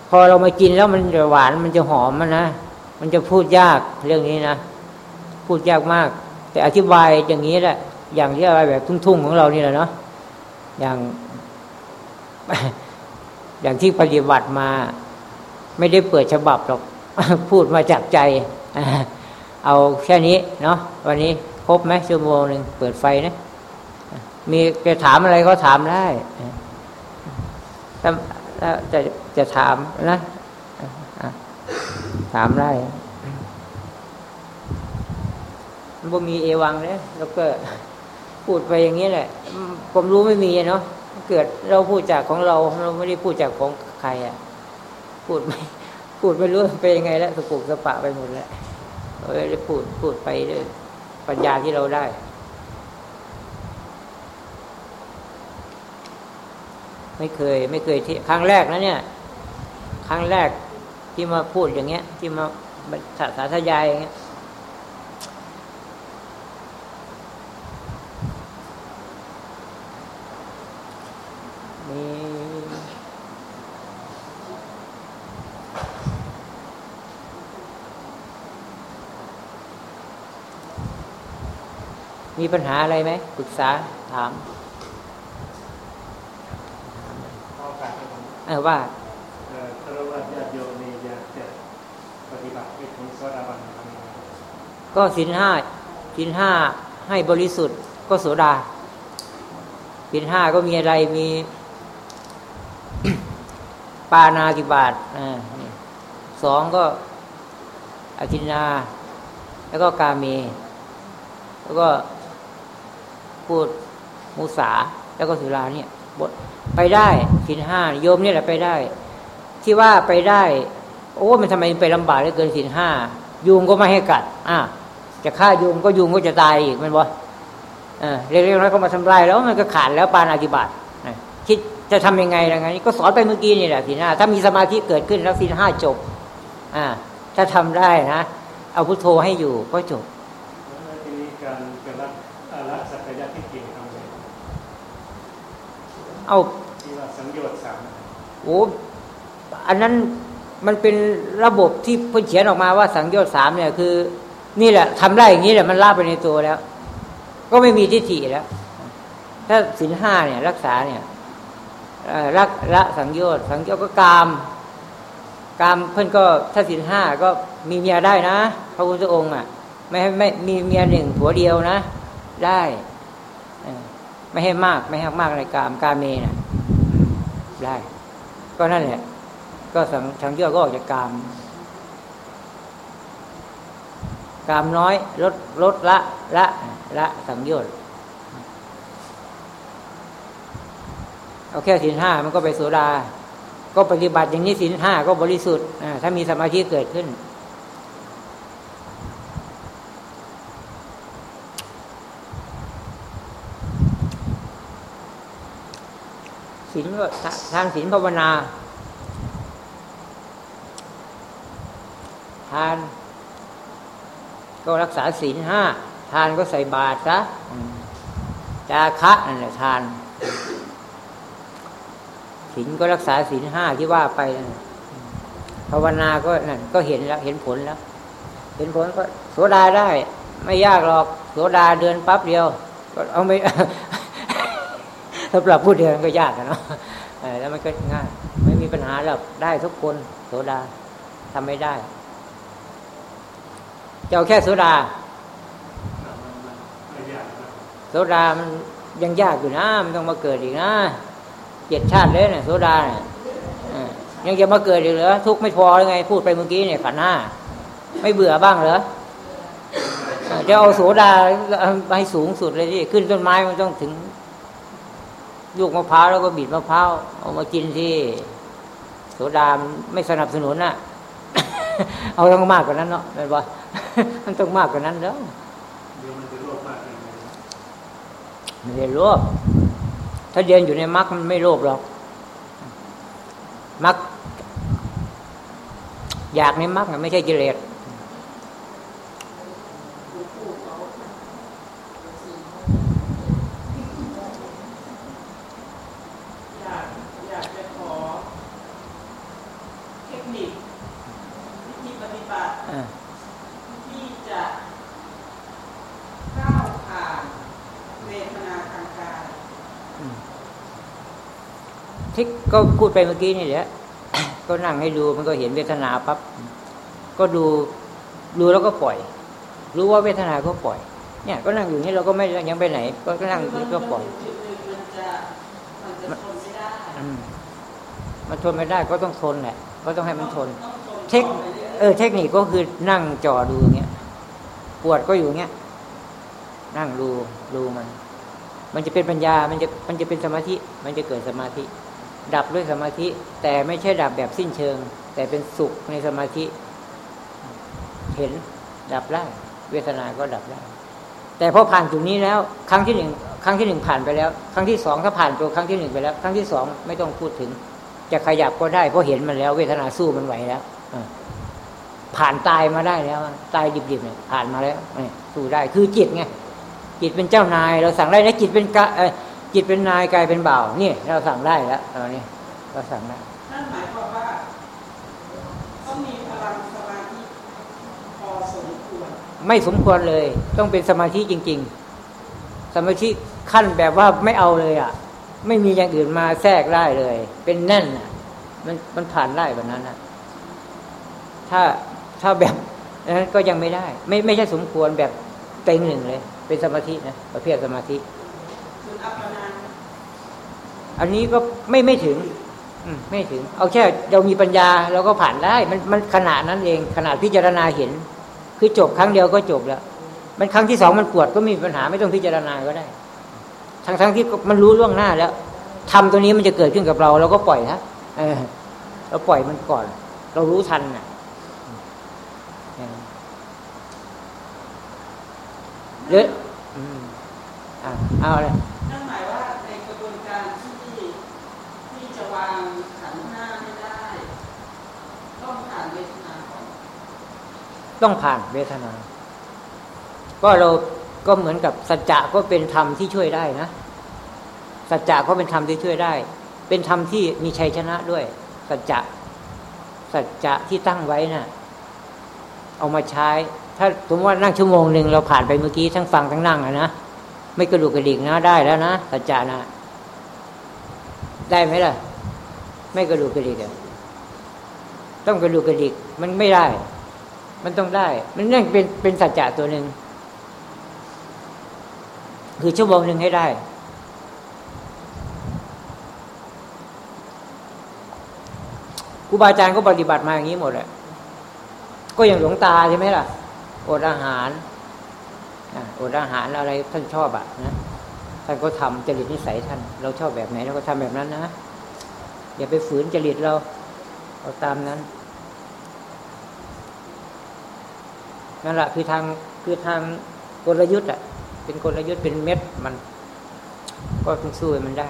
พอเรามากินแล้วมันจะหวานมันจะหอมมันนะมันจะพูดยากเรื่องนี้นะพูดยากมาก แต่อธิบายอย่างนี้แหละ อย่างที่อะไรแบบทุ่งๆของเรานี่แหละเนาะ อย่างอย่างที่ปฏิบัติมา ไม่ได้เปิดฉบับหรอก พูดมาจากใจ เอาแค่นี้เนาะวันนี้ครบไหมชั่วโมงหนึ่งเปิดไฟนะ มีจะถามอะไรก็ถามได้ถ้าจะจะถามนะถามได้มันบ่มีเอวังเลยแล้วก็ พูดไปอย่างนี้แหละความรู้ไม่มีเนาะเกิดเราพูดจากของเราเราไม่ได้พูดจากของใครอะ พูดไม่พูดไม่รู้เป็นยังไงแล้วสกุกสปะไปหมดแล้วเออได้พูดพูดไปด้วยปัญญาที่เราได้ไม่เคย ไม่เคยที่ครั้งแรกนะเนี่ย ครั้งแรกที่มาพูดอย่างเงี้ย ที่มาสาธยายอย่างเงี้ยมี มีปัญหาอะไรไหมปรึกษาถามเออว่าก็สินห้าสินห้าให้บริสุทธิ์ก็โสดาสินห้าก็มีอะไรมีปานาติบาตสองก็อธินา แล้วก็กาเม แล้วก็ พูดมุสาแล้วก็สุราเนี่ยบทไปได้สินห้าโยมเนี่ยแหละไปได้ ที่ว่าไปได้ โอ้มันทำไมไปลำบากเหลือเกินสินห้ายุงก็ไม่ให้กัด อ่าจะฆ่ายุงก็ยุงก็จะตายอีกมันบ่เรียกๆน้อยก็มาทำลายแล้วมันก็ขาดแล้วปานาธิบาตคิดจะทำยังไงอะไรเงี้ยก็สอนไปเมื่อกี้นี่แหละสีห้าถ้ามีสมาธิเกิดขึ้นแล้วสีห้าจบ อ่า ถ้าทำได้นะเอาพุทโธให้อยู่ก็จบทีนี้การการรักรักสักยะที่เก่งทำไง เอาที่ว่าสังโยชน์สามโอ้อันนั้นมันเป็นระบบที่เพิ่นเขียนออกมาว่าสังโยชน์สามเนี่ยคือ นี่แหละทำได้อย่างนี้แหละมันลาไปในตัวแล้ว ก็ไม่มีทิฏฐิแล้ว ถ้าสินห้าเนี่ย รักษาเนี่ยรักละสังโยชน์สังโยชน์ก็กามกามเพื่อนก็ถ้าสินห้าก็มีเมียได้นะพระพุทธองค์อะ ไม่ให้ไม่มีเมียหนึ่งผัวเดียวนะ ได้ ไม่ให้มากไม่ให้มากในกามกาเมนะได้ ก็นั่นแหละ ก็สังสังโยชน์ก็ออกจากกาม กามน้อยลดลดละ ละ ละ สังโยชน์เอาแค่สินห้ามันก็ไปโสดา ก็ปฏิบัติอย่างนี้สินห้าก็บริสุทธิ์ถ้ามีสมาธิเกิดขึ้นินทางสินภาวนา ทาน ก็รักษาศีลห้าทานก็ใส่บาตรซะจาคะนั่นแหละทานศีลก็รักษาศีลห้าที่ว่าไปภาวนาก็นั่นก็เห็นแล้ว เห็นผลแล้ว เห็นผลก็โสดาได้ ไม่ยากหรอกโสดาเดินปั๊บเดียว ก็เอาไม่ สำหรับผู้เดินก็ยากนะเนาะแล้วมันก็ง่าย ไม่มีปัญหาหรอกได้ทุกคนโสดาทำไม่ได้จะเอาแค่โสดาโสดามันยังยากอยู่นะ มันต้องมาเกิดอีกนะเจ็ดชาติเลยเนี่ยโสดาเนี่ยยังจะมาเกิดอีกเหรอทุกไม่พอไง พูดไปเมื่อกี้เนี่ยขันห้าไม่เบื่อบ้างเหรอจะเอาโสดาให้สูงสุดเลยที่ขึ้นต้นไม้มันต้องถึง ลูกมะพร้าวแล้วก็บีบมะพร้าวเอามากินที่โสดาไม่สนับสนุนน่ะ เอาต้องมากกว่านั้นเนาะไม่บอกมันต้องมากกว่านั้นแล้วไม่ได้โลภถ้าเดินอยู่ในมรรคมันไม่โลภหรอกมรรคอยากในมรรคไม่ใช่กิเลส ก็พูดไปเมื่อกี้นี่แหละก็นั่งให้ดูมันก็เห็นเวทนาปั๊บก็ดูดูแล้วก็ปล่อย รู้ว่าเวทนาก็ปล่อย เนี่ย ก็นั่งอยู่นี่เราก็ไม่ยังไปไหน ก็นั่งอยู่นี่ก็ปล่อยมันทนไม่ได้ก็ต้องทนแหละก็ต้องให้มันทน เทคเออ เทคนิคก็คือนั่งจ่อดูเงี้ยปวดก็อยู่เงี้ยนั่งดูดูมัน มันจะเป็นปัญญา มันจะมันจะเป็นสมาธิ มันจะเกิดสมาธิ ดับด้วยสมาธิ แต่ไม่ใช่ดับแบบสิ้นเชิง แต่เป็นสุขในสมาธิ เห็นดับได้ เวทนาก็ดับได้ แต่พอผ่านจุดนี้แล้ว ครั้งที่หนึ่งครั้งที่หนึ่งผ่านไปแล้ว ครั้งที่สองถ้าผ่านตัวครั้งที่หนึ่งไปแล้ว ครั้งที่สองไม่ต้องพูดถึง จะขยับก็ได้เพราะเห็นมันแล้ว เวทนาสู้มันไหวแล้วผ่านตายมาได้แล้ว ตายดิบๆเนี่ยผ่านมาแล้วสู้ได้คือจิตไงจิตเป็นเจ้านาย เราสั่งได้นะจิตเป็นกะ จิตเป็นนายกายเป็นบ่าวนี่เราสั่งได้แล้วตอนนี้เราสั่งได้นั่นหมายความว่าต้องมีพลังสมาธิพอสมควรไม่สมควรเลย ต้องเป็นสมาธิจริง ๆ สมาธิขั้นแบบว่าไม่เอาเลยอะ ไม่มีอย่างอื่นมาแทรกได้เลย เป็นแน่นอะ มันมันผ่านได้แบบนั้นนะถ้าถ้าแบบนั้นก็ยังไม่ได้ ไม่ไม่ใช่สมควรแบบเต็งหนึ่งเลย เป็นสมาธินะประเภทสมาธิ อันนี้ก็ไม่ไม่ถึงไม่ถึง เอาแค่เรามีปัญญาเราก็ผ่านได้ มันมันขนาดนั้นเอง ขนาดพิจารณาเห็น คือจบครั้งเดียวก็จบแล้ว มันครั้งที่สองมันปวดก็มีปัญหาไม่ต้องพิจารณาก็ได้ ทั้งทั้งที่มันรู้ล่วงหน้าแล้วทำตัวนี้มันจะเกิดขึ้นกับเราเราก็ปล่อยนะเออเราปล่อยมันก่อน เรารู้ทันน่ะเยอะอ่าเอาเลย ต้องผ่านเวทนา ก็เราก็เหมือนกับสัจจะก็เป็นธรรมที่ช่วยได้นะ สัจจะก็เป็นธรรมที่ช่วยได้ เป็นธรรมที่มีชัยชนะด้วย สัจจะสัจจะที่ตั้งไว้นะ่ะ เอามาใช้ ถ้าสมมติว่านั่งชั่วโมงหนึ่งเราผ่านไปเมื่อกี้ทั้งฟังทั้งนั่งอะนะไม่กระดูกกระดิกนะได้แล้วนะสัจจะนะได้ไหมล่ะ ไม่กระดูกกระดิกต้องกระดูกกระดิกมันไม่ได้ มันต้องได้ มันนั่นเป็นเป็นสัจจะตัวหนึ่งคือชั่วโมงหนึ่งให้ได้ ครูบาอาจารย์ก็ปฏิบัติมาอย่างนี้หมดแหละก็อย่างหลวงตาใช่ไหมล่ะอดอาหารอดอาหารอะไรท่านชอบอะนะท่านก็ทำจริตนิสัยท่าน เราชอบแบบไหนเราก็ทำแบบนั้นนะอย่าไปฝืนจริตเรา เอาตามนั้น นั่นแหละคือทางคือทางกลยุทธ์อะ เป็นกลยุทธ์เป็นเม็ดมัน ก็ต้องสู้มันได้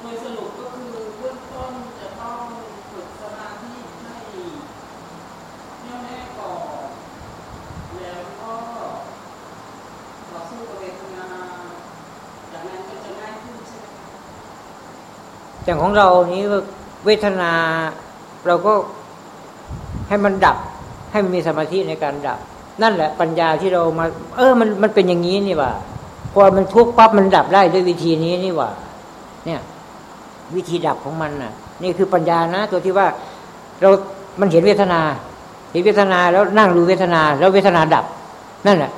โดยสรุปก็คือเบื้องต้นจะต้องฝึกสาให้แน่แน่ก่อแล้วก็ต่อสู้กับเวทนาจากนั้นก็จะง่ายขึ้นอย่างของเรานี้เวทนาเราก็ ให้มันดับ ให้มันมีสมาธิในการดับ นั่นแหละปัญญาที่เรามา เออ มันมันเป็นอย่างนี้นี่ว่าพอมันทุกข์ปั๊บมันดับได้ด้วยวิธีนี้นี่ว่า เนี่ย วิธีดับของมันน่ะ นี่คือปัญญานะ ตัวที่ว่าเรา มันเห็นเวทนา เห็นเวทนาแล้วนั่งดูเวทนา แล้วเวทนาดับ นั่นแหละ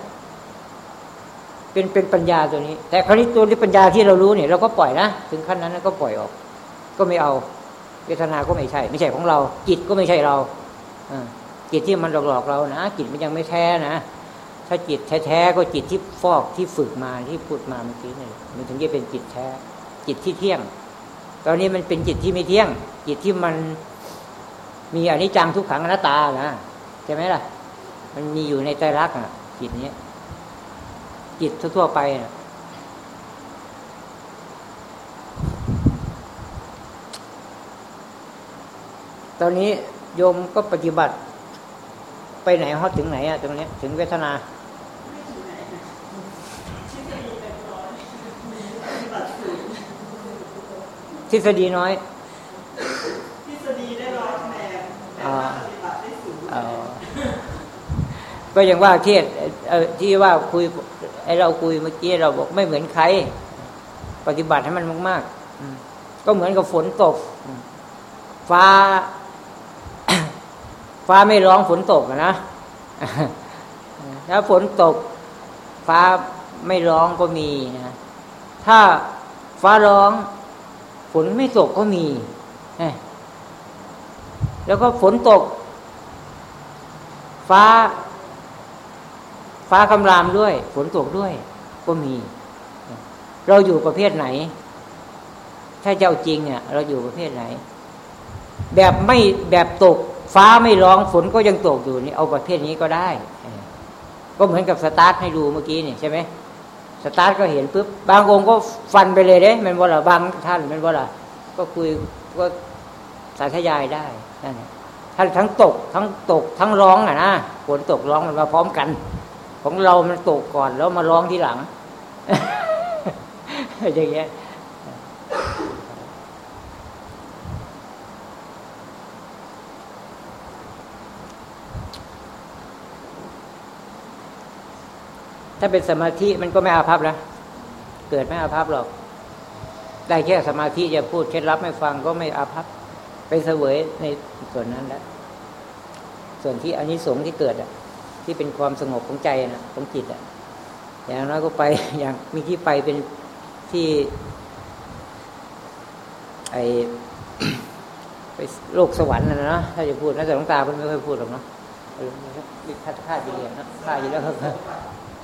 เป็นเป็นปัญญาตัวนี้ แต่คราวนี้ตัวที่ปัญญาที่เรารู้เนี่ยเราก็ปล่อยนะถึงขั้นนั้นก็ปล่อยออก ก็ไม่เอา เวทนาก็ไม่ใช่ ไม่ใช่ของเรา จิตก็ไม่ใช่เรา จิตที่มันหลอกเรานะจิตมันยังไม่แท้นะถ้าจิตแท้ๆก็จิตที่ฟอกที่ฝึกมาที่พูดมาเมื่อกี้นี่มันถึงจะเป็นจิตแท้ จิตที่เที่ยง ตอนนี้มันเป็นจิตที่ไม่เที่ยง จิตที่มันมีอนิจจังทุกขังอนัตตานะใช่ไหมล่ะ มันมีอยู่ในใจรักอะ จิตนี้จิตทั่วไปนะตอนนี้ โยมก็ปฏิบัติ ไปไหนฮอดถึงไหนอะตรงนี้ถึงเวทนาทฤษฎีน้อยทฤษฎีได้ร้อยคะแนนแต่ปฏิบัติได้สูงก็อย่างว่าเทศที่ว่าคุยไอเราคุยเมื่อกี้เราบอกไม่เหมือนใคร ปฏิบัติให้มันมากๆก็เหมือนกับฝนตก ฟ้า ฟ้าไม่ร้องฝนตกนะถ้าฝนตก ฟ้าไม่ร้องก็มีนะถ้าฟ้าร้อง ฝนไม่ตกก็มีแล้วก็ฝนตก ฟ้า ฟ้าคำรามด้วย ฝนตกด้วย ก็มี เราอยู่ประเภทไหน ถ้าเจ้าจริงเนี่ยเราอยู่ประเภทไหน แบบไม่แบบตก ฟ้าไม่ร้องฝนก็ยังตกอยู่นี่เอาประเภทนี้ก็ได้ ก็เหมือนกับสตาร์ทให้ดูเมื่อกี้นี่ใช่ไหมสตาร์ทก็เห็นปุ๊บบางองค์ก็ฟันไปเลยเด้มันว่าละบางท่านมันว่าละก็คุยก็สาธยายได้นั่นท่านทั้งตกทั้งตกทั้งร้องอะนะฝนตกร้องมันมาพร้อมกัน ของเรามันตกก่อนแล้วมาร้องทีหลังอย่างเงี้ย ถ้าเป็นสมาธิมันก็ไม่อาภัพนะเกิดไม่อาภัพหรอก ได้แค่สมาธิจะพูดเคล็ดลับไม่ฟังก็ไม่อาภัพไปเสวยในส่วนนั้นแล้วส่วนที่อันนี้สงที่เกิดอะ ที่เป็นความสงบของใจนะของจิตอะ อย่างน้อยก็ไปอย่างมีที่ไปเป็นที่ ไอไปโลกสวรรค์นะนะถ้าจะพูดนะแต่หลวงตาเพิ่นไม่ค่อยพูดหรอกเนาะค่าค่าดีเรียนนะค่าอยู่แล้วครับ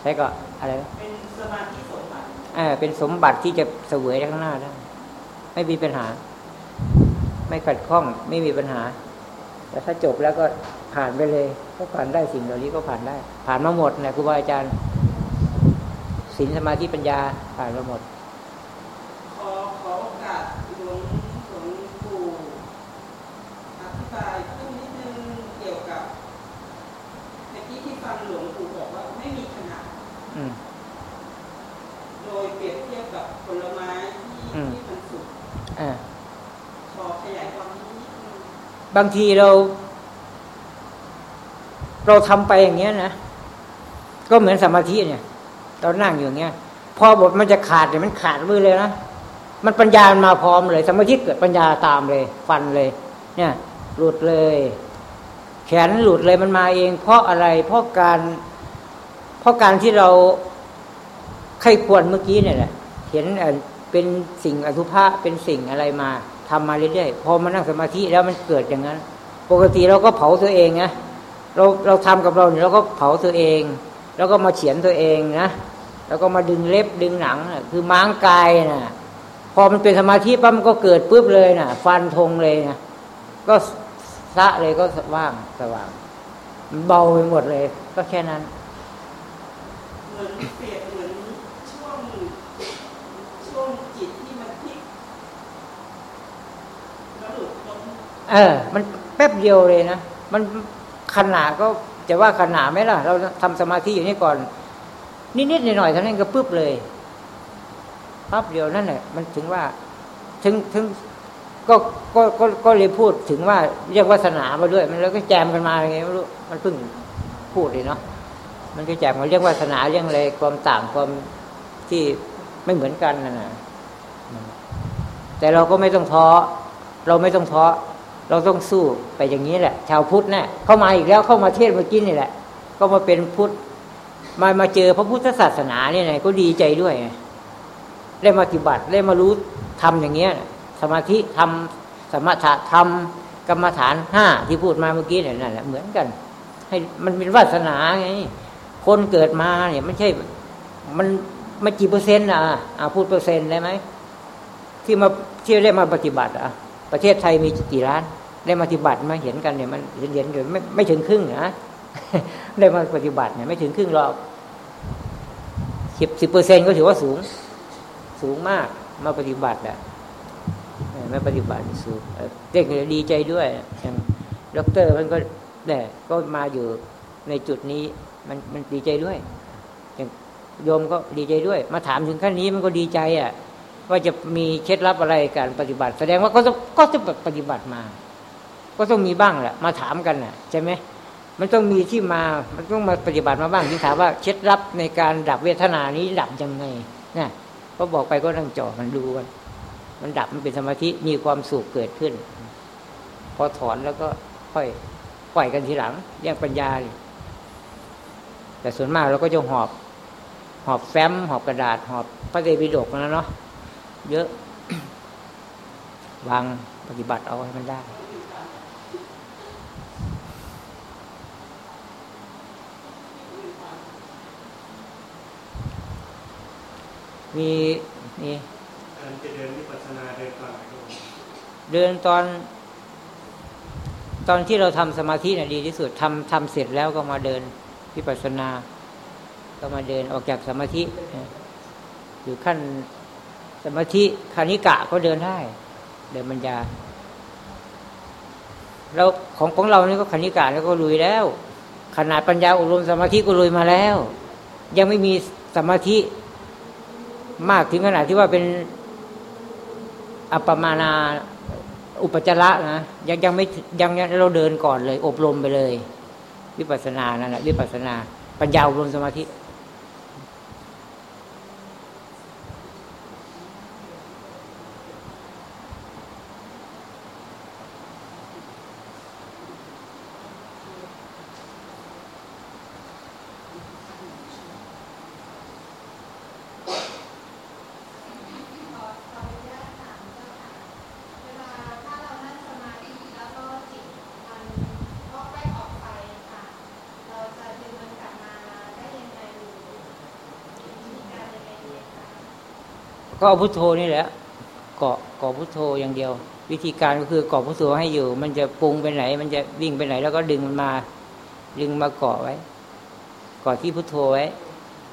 ใช่ก็อะไรเป็นสมาธิสมบัติอ่าเป็นสมบัติที่จะเสวยข้างหน้าได้ไม่มีปัญหา ไม่ขัดข้องไม่มีปัญหา แต่ถ้าจบแล้วก็ผ่านไปเลย ก็ผ่านได้สิ่งเหล่านี้ก็ผ่านได้ ผ่านมาหมดนะครูบาอาจารย์ศีลสมาธิปัญญาผ่านมาหมดขอขอโอกาสหลวงหลวงปู่อธิบายเพิ่มนิดนึงเกี่ยวกับเมื่อกี้ที่ฟังหลวงปู่บอกว่าไม่มีขนาดโดยเปรียบเทียบกับผลไม้ที่ที่มันสุกขอขยายความนิดนึง บางทีเรา เราทำไปอย่างเงี้ยนะ ก็เหมือนสมาธิเนี่ยเรานั่งอยู่อย่างเงี้ย พอบทมันจะขาดเนี่ยมันขาดมือเลยนะมันปัญญามันมาพร้อมเลย สมาธิเกิดปัญญาตามเลย ฟันเลย เนี่ย หลุดเลย แขนหลุดเลยมันมาเอง เพราะอะไร เพราะการ เพราะการที่เราใครควรเมื่อกี้เนี่ยแหละเห็นเป็นสิ่งอสุภะเป็นสิ่งอะไรมา ทำมาเรื่อยๆพอมานั่งสมาธิแล้วมันเกิดอย่างนั้น ปกติเราก็เผาตัวเองนะเราเราทำกับเราเนี่ยเราก็เผาตัวเอง แล้วก็มาเฉียนตัวเองนะแล้วก็มาดึงเล็บดึงหนังคือม้างกายนะพอมันเป็นสมาธิปั๊มก็เกิดปุ๊บเลยนะฟันธงเลยนะก็สะเลยก็ว่างสว่าง เบาไปหมดเลย ก็แค่นั้นช่วงช่วงจิตที่มันพลิกแล้วหลุดพ้น เออ มันแป๊บเดียวเลยนะ มันขนาดก็จะว่าขนาดไหมล่ะ เราทำสมาธิอยู่นี่ก่อน นิดๆหน่อยๆเท่านั้นก็ปุ๊บเลยปั๊บเดียวนั่นแหละมันถึงว่า ถึงถึงก็ก็ก็ก็เลยพูดถึงว่าเรียกวาสนามาด้วย มันแล้วก็แจมกันมาอย่างไงไม่รู้มันเพิ่งพูดเลยเนาะมันก็แจมมาเรียกวาสนาเรื่องอะไรความต่างความที่ไม่เหมือนกันนะนะแต่เราก็ไม่ต้องท้อเราไม่ต้องท้อ เราต้องสู้ไปอย่างนี้แหละ ชาวพุทธเนะ่ยเข้ามาอีกแล้วเข้ามาเทศเมื่อกี้นี่แหละ ก็มาเป็นพุทธมามาเจอพระพุทธศาสนาเนี่ยไงก็ดีใจด้วยได้มาปฏิบัติได้มารู้ทำอย่างเงี้ยสมาธิทำสมถะทำกรรมฐานห้าที่พูดมาเมื่อกี้เนี่ยนั่นแหละเหมือนกัน ให้มันเป็นวาสนาไงคนเกิดมาเนี่ยไม่ใช่ มันไม่กี่เปอร์เซ็นต์อะอ่าพูดเปอร์เซ็นต์ได้ไหมที่มาที่ได้มาปฏิบัติอะประเทศไทยมีกี่ล้าน ได้มาปฏิบัติมาเห็นกันเนี่ยมันเห็นๆอยู่ไม่ไม่ถึงครึ่งนะได้มาปฏิบัติเนี่ยไม่ถึงครึ่งหรอกสิบสิบเปอร์เซ็นต์ก็ถือว่าสูง สูงมากมาปฏิบัติอะไม่ปฏิบัติสูงเด็กดีใจด้วยอย่างด็อกเตอร์มันก็แต่ยก็มาอยู่ในจุดนี้มันมันดีใจด้วยอย่างโยมก็ดีใจด้วย มาถามถึงขั้นนี้มันก็ดีใจอะว่าจะมีเคล็ดลับอะไรการปฏิบัติ แสดงว่าก็ต้องก็จะปฏิบัติมา ก็ต้องมีบ้างแหละมาถามกันน่ะใช่ไหมมันต้องมีที่มา มันต้องมาปฏิบัติมาบ้างที่ถามว่าเคล็ดลับในการดับเวทนานี้ดับยังไงนะก็บอกไปก็ต้องจ่อมันดูกันมันดับมันเป็นสมาธิมีความสุขเกิดขึ้น พอถอนแล้วก็ค่อยปล่อยกันทีหลังเรื่องปัญญาแต่ส่วนมากเราก็จะหอบ หอบแฟ้ม หอบกระดาษ หอบพระเดบิดกนะเนาะเยอะวางปฏิบัติเอาให้มันได้ มีนี่จะเดินวิปัสนาเดินตอนเดินตอน ตอนที่เราทำสมาธิน่ะดีที่สุดทำทำเสร็จแล้วก็มาเดินวิปัสนา ก็มาเดินออกจากสมาธิอยู่ขั้นสมาธิคานิกะก็เดินได้ เดินปัญญาเราของของเรานี่ก็คานิกะแล้วก็ลุยแล้ว ขนาดปัญญาอบรมสมาธิก็ลุยมาแล้ว ยังไม่มีสมาธิ มากถึงขนาดที่ว่าเป็นอปมานาอุปจระนะยังยังไม่ยังเราเดินก่อนเลย อบรมไปเลย วิปัสสนานั่นแหละวิปัสสนา ปัญญาอบรมสมาธิ ก็เอาพุทโธนี่แหละเกาะเกาะพุทโธอย่างเดียว วิธีการก็คือเกาะพุทโธให้อยู่ มันจะปรุงไปไหน มันจะวิ่งไปไหน แล้วก็ดึงมันมา ดึงมาเกาะไว้เกาะที่พุทโธไว้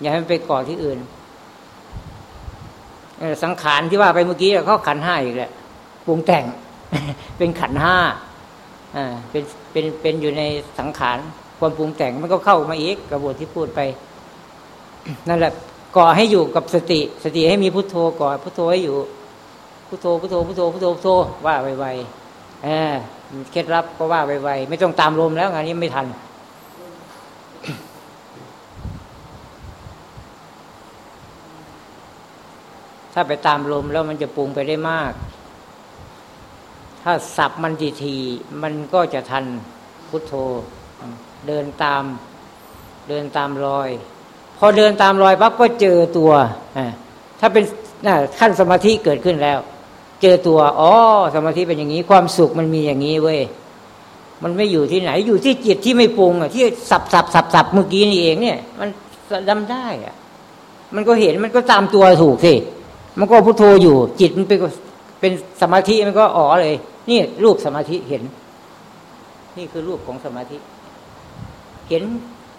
อย่าให้มันไปเกาะที่อื่นสังขารที่ว่าไปเมื่อกี้เขาขันห้าอีกแหละปรุงแต่ง เป็นขันห้าอ่าเป็นเป็นเป็นอยู่ในสังขารความปรุงแต่งมันก็เข้ามาอีกกระบวนที่พูดไป นั่นแหละ ก่อให้อยู่กับสติ สติให้มีพุทโธก่อพุทโธให้อยู่พุทโธพุทโธพุทโธพุทโธพุทโธว่าไวๆเออเคล็ดลับก็ว่าไวๆไม่ต้องตามลมแล้วงานนี้ไม่ทันถ้าไปตามลมแล้วมันจะปรุงไปได้มาก ถ้าสับมันทีที มันก็จะทันพุทโธ เดินตาม เดินตามรอย พอเดินตามรอยปั๊บก็เจอตัวถ้าเป็นขั้นสมาธิเกิดขึ้นแล้ว เจอตัวอ๋อสมาธิเป็นอย่างนี้ ความสุขมันมีอย่างนี้เว้ยมันไม่อยู่ที่ไหนอยู่ที่จิตที่ไม่ปรุงอะที่สับสับสับสับเมื่อกี้นี่เองเนี่ย มันดำได้อะ มันก็เห็นมันก็ตามตัวถูกสิมันก็พุทโธอยู่ จิตมันเป็นเป็นสมาธิมันก็อ๋อเลย นี่รูปสมาธิเห็น นี่คือรูปของสมาธิ เห็น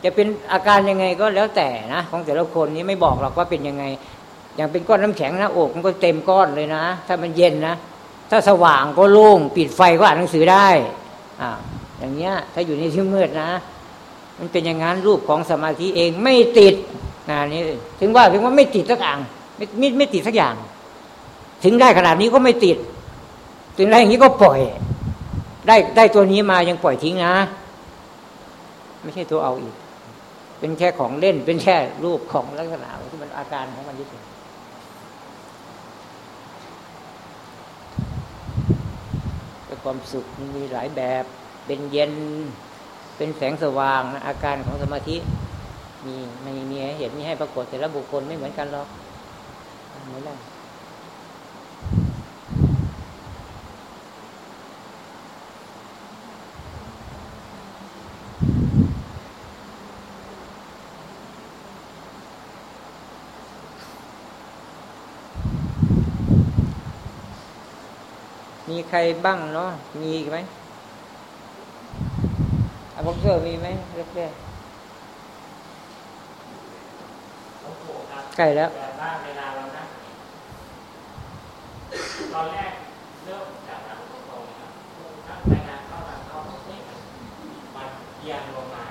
จะเป็นอาการยังไงก็แล้วแต่นะของแต่ละคนนี้ไม่บอกหรอกว่าเป็นยังไง อย่างเป็นก้อนน้ำแข็งนะอกมันก็เต็มก้อนเลยนะ ถ้ามันเย็นนะ ถ้าสว่างก็โล่งปิดไฟก็อ่านหนังสือได้อ่าอย่างเงี้ย ถ้าอยู่ในที่มืดนะ มันเป็นอย่างนั้นรูปของสมาธิเองไม่ติดนะนี่ถึงว่าถึงว่าไม่ติดสักอย่างไม่ไม่ไม่ติดสักอย่าง ถึงได้ขนาดนี้ก็ไม่ติด ถึงได้อย่างนี้ก็ปล่อย ได้ได้ตัวนี้มายังปล่อยทิ้งนะ ไม่ใช่ตัวเอาอีก เป็นแค่ของเล่น เป็นแค่รูปของลักษณะที่มันอาการของมันเฉยแต่ความสุขมีหลายแบบ เป็นเย็น เป็นแสงสว่างอาการของสมาธิ มีไม่มีให้เห็นมีให้ปรากฏแต่ละบุคคลไม่เหมือนกันหรอกไม่ได้ มีใครบ้างเนาะมีไหมอาบอเซอร์มีไหมเรียกใกล้แล้วแต่ว่าเวลาเรานั่งตอนแรกเริ่มจากหลังตรงๆครับนั่งไปงานเข้ามาเข้าเองมันเอียงลงมา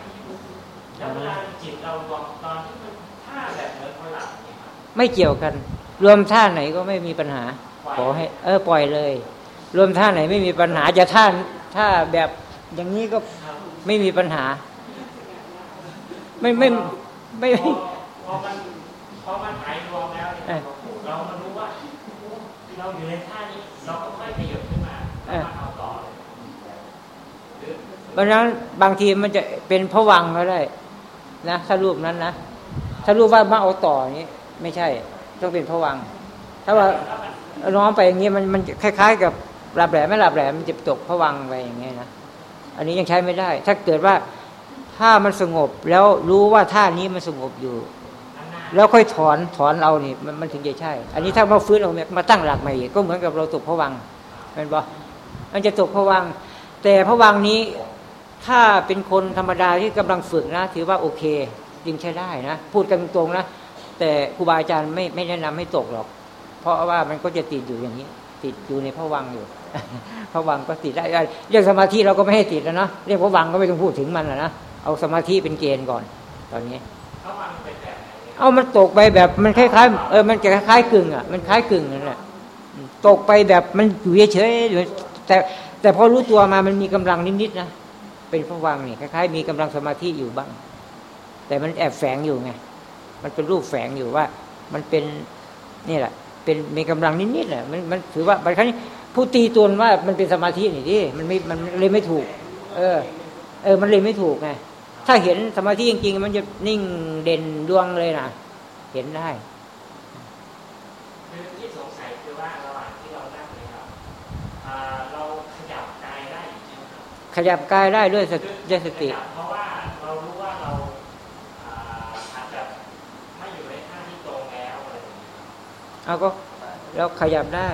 แล้วเวลาจิตเรารวมตอนที่มันท่าแบบเหมือนคนหลับเนี่ยครับไม่เกี่ยวกัน รวมท่าไหนก็ไม่มีปัญหาขอให้ เออปล่อยเลย รวมท่าไหนไม่มีปัญหาจะท่าท่าแบบอย่างนี้ก็ไม่มีปัญหา ไม่ไม่ไม่พอพอมันพอมันหายรวมแล้วเนี่ยเรามารู้ว่าเราอยู่ในท่านี้เราก็ค่อยขยับขึ้นมาแล้วมาเอาต่อเลยหรือเพราะฉะนั้นบางทีมันจะเป็นผวังค์ก็ได้นะถ้ารูปนั้นนะถ้ารูปว่ามาเอาต่ออย่างนี้ไม่ใช่ ต้องเป็นผวังค์ถ้าว่าน้อมไปอย่างนี้มันมันคล้าย ๆ กับ หลับแหลมไม่หลับแหลมมันจะตกผวังไปอย่างเงี้ยนะอันนี้ยังใช้ไม่ได้ ถ้าเกิดว่าถ้ามันสงบแล้วรู้ว่าท่านี้มันสงบอยู่ แล้วค่อยถอนถอนเอานี่มันมันถึงจะใช่ อันนี้ถ้ามาฟื้นเอามาตั้งหลักใหม่ก็เหมือนกับเราตกผวังเป็นบ่มันจะตกผวัง แต่ผวังนี้ถ้าเป็นคนธรรมดาที่กำลังฝึกนะ ถือว่าโอเคยิงใช้ได้นะ พูดกันตรงๆนะ แต่ครูบาอาจารย์ไม่ไม่แนะนำให้ตกหรอก เพราะว่ามันก็จะติดอยู่อย่างนี้ ติดอยู่ในผวังค์อยู่ผวังค์ก็ติดได้เรื่องสมาธิเราก็ไม่ให้ติดแล้วนะเรื่องผวังค์ก็ไม่ต้องพูดถึงมันแล้วนะเอาสมาธิเป็นเกณฑ์ก่อน ตอนนี้เขาวางเป็นแบบไหนเนี่ยเอามันตกไปแบบมันคล้ายๆเออมันจะคล้ายๆกึ่งอะมันคล้ายกึ่งนั่นแหละอืมตกไปแบบมันอยู่เฉยๆอยู่แต่แต่พอรู้ตัวมามันมีกำลังนิดๆนะเป็นพวังค์นี่คล้ายๆมีกำลังสมาธิอยู่บ้าง แต่มันแอบแฝงอยู่ไงมันเป็นรูปแฝงอยู่ว่า มันเป็นนี่แหละ เป็นมีกำลังนิดๆแหละมันมันถือว่าบางครั้งผู้ตีตนว่ามันเป็นสมาธินี่ดิมันไม่มันเลยไม่ถูก เออ เออ มันเลยไม่ถูกไงถ้าเห็นสมาธิจริงๆ มันจะนิ่งเด่นดวงเลยนะเห็นได้คือที่สงสัยคือว่าระหว่างที่เรานั่งเนี่ยครับอ่าเราขยับกายได้อยู่ใช่ไหมครับขยับกายได้ด้วยสติ เอาก็แล้วขยับได้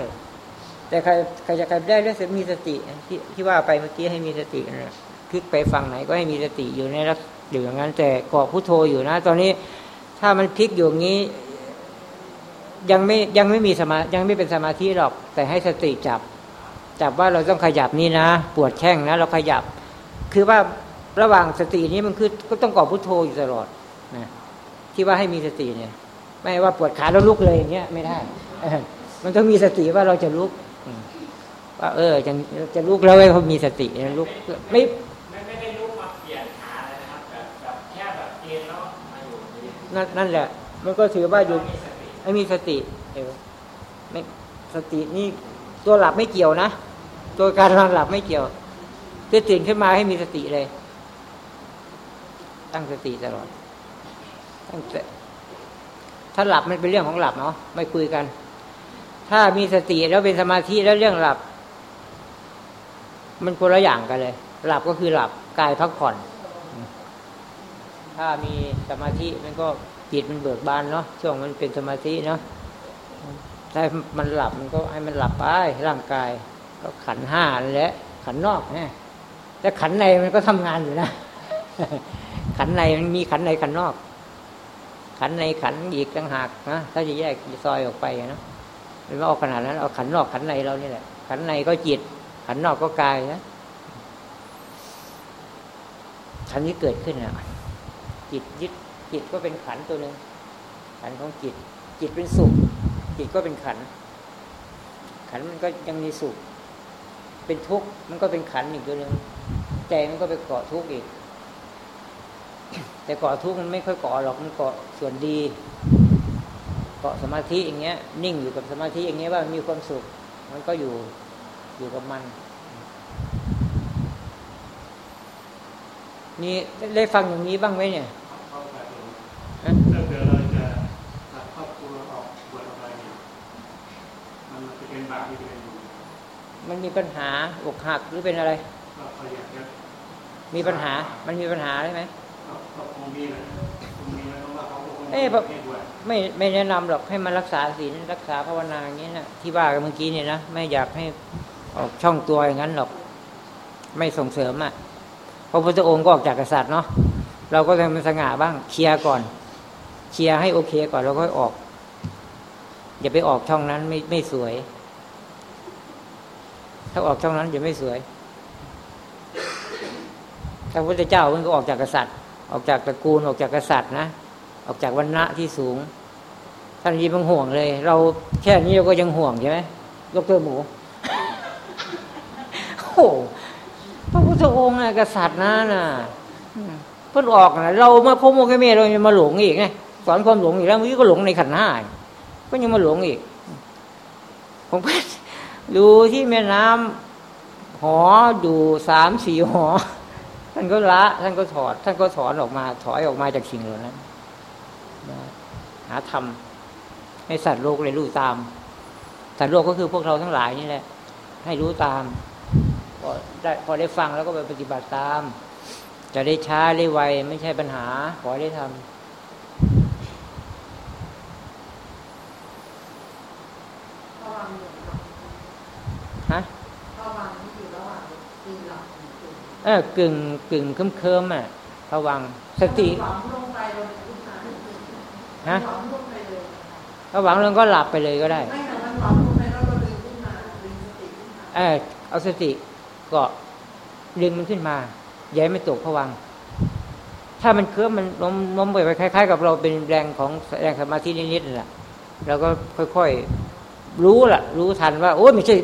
แต่ใครใครจะขยับได้ด้วยมีสติที่ที่ว่าไปเมื่อกี้ให้มีสตินั่นแหละคลิกไปฝั่งไหนก็ให้มีสติอยู่ในรักอยู่อย่างนั้น แต่เกาะพุทโธอยู่นะ ตอนนี้ถ้ามันพลิกอยู่อย่างนี้ ยังไม่ยังไม่มีสมายังไม่เป็นสมาธิหรอก แต่ให้สติจับ จับว่าเราต้องขยับนี่นะ ปวดแข้งนะ เราขยับ คือว่าระหว่างสตินี้มันคือก็ต้องเกาะพุทโธอยู่ตลอดนะที่ว่าให้มีสติเนี่ย ไม่ว่าปวดขาแล้วลุกเลยอย่างเงี้ยไม่ได้มันต้องมีสติว่าเราจะลุกว่าเออจะจะลุกแล้วให้เขามีสตินะลุกไม่ไม่ไม่ได้ลุกมาเปลี่ยนขาเลยนะครับแบบแค่แบบเอ็นแล้วมาอยู่นั่นนั่นแหละ มันก็ถือว่าอยู่มีสติให้มีสติเออไม่สตินี่ตัวหลับไม่เกี่ยวนะตัวการนอนหลับไม่เกี่ยวคือตื่นขึ้นมาให้มีสติเลย ตั้งสติตลอดตั้งแต่ ถ้าหลับมันเป็นเรื่องของหลับเนาะไม่คุยกัน ถ้ามีสติแล้วเป็นสมาธิแล้วเรื่องหลับ มันคนละอย่างกันเลย หลับก็คือหลับกายพักผ่อน ถ้ามีสมาธิมันก็จิตมันเบิกบานเนาะช่วงมันเป็นสมาธิเนาะถ้ามันหลับมันก็ให้มันหลับไปร่างกาย ก็ขันห้านั่แหละขันนอกนะแต่ขันในมันก็ทำงานอยู่นะขันในมันมีขันในขันนอก ขันในขันอีกต่างหากนะถ้าจะแยกซอยออกไปนะมันไม่เอาขนาดนั้นเอาขันนอกขันในเรานี่แหละขันในก็จิต ขันนอกก็กายนะขันนี้เกิดขึ้นนะจิตยึดจิตก็เป็นขันตัวหนึ่งขันของจิต จิตเป็นสุข จิตก็เป็นขัน ขันมันก็ยังมีสุข เป็นทุกข์มันก็เป็นขันอีกตัวหนึ่งใจมันก็ไปเกาะทุกข์อีก แต่เกาะทุกข์มันไม่ค่อยเกาะหรอกมันเกาะส่วนดีเกาะสมาธิอย่างเงี้ย นิ่งอยู่กับสมาธิอย่างเงี้ยว่ามีความสุข มันก็อยู่อยู่กับมัน นี่ได้ฟังอย่างนี้บ้างไหมเนี่ยเข้าไปตรงฮะถ้าเกิดเราจะตัดครอบครัวออกบวชออกไปเนี่ยมันจะเป็นบาปที่เป็นบุญมันมีปัญหาอกหักหรือเป็นอะไรก็เขาอยากจะมีปัญหา มันมีปัญหาใช่ไหม ก็ก็คงมีนะคงมีนะเพราะว่าเขาก็คงเอ้ยไม่บวชไม่ไม่แนะนำหรอกให้มันรักษาศีลรักษาภาวนาอย่างนี้นะที่ว่ากันเมื่อกี้เนี่ยนะไม่อยากให้ออกช่องตัวอย่างนั้นหรอก ไม่ส่งเสริมอะพระพุทธองค์ก็ออกจากกษัตริย์เนาะเราก็ต้องเป็นสง่าบ้างเคลียร์ก่อนเคลียร์ให้โอเคก่อนแล้วก็ออก อย่าไปออกช่องนั้นไม่ไม่สวย ถ้าออกช่องนั้นจะไม่สวยพระพุทธเจ้ามันก็ออกจากกษัตริย์ ออกจากตระกูลออกจากกษัตริย์นะ ออกจากวันณะที่สูง ท่านยีบังห่วงเลย เราแค่นี้เราก็ยังห่วงใช่ไหมยกตัวหมูโอ้พระพุทธองค์นะกษัตริย์นะน่ะเพิ่นออกนะเรามาพบโมกเมเรายังมาหลงอีกไงสอนความหลงอีกแล้วเมื่อกี้ก็หลงในขันห้าก็ยังมาหลงอีกผมไปดูที่แม่น้ำหอดูสามสี่หอ ท่านก็ละท่านก็ถอด ท่านก็ถอนออกมา ถอยออกมาจากสิ่งเหล่านั้นนะหาธรรมให้สัตว์โลกเลยรู้ตาม สัตว์โลกก็คือพวกเราทั้งหลายนี่แหละ ให้รู้ตามพอได้พอได้ฟังแล้วก็ไปปฏิบัติตาม จะได้ช้าได้ไวไม่ใช่ปัญหา ขอได้ทำฮะ ระวังที่อยู่ระหว่างตีหลับถึงตื่น เออกึ่งกึ่งเคิมเคิมอะระวังสติหวังลงไปเราจะลุกมาฮะหวังลงไปเระวังเรื่องก็หลับไปเลยก็ได้ไม่แต่มันหวังลงไปแล้วเราดึงขึ้นมาดึงสติเออเอาสติเกาะดึงมันขึ้นมาอย่าให้มันตกผวัง ถ้ามันเคลื่อนมันล้มล้มไปคล้าย ๆ กับเราเป็นแรงของแรงสมาธินิดๆนั่นแหละเราก็ค่อยๆรู้ล่ะ รู้ทันว่า โอ้ไม่ใช่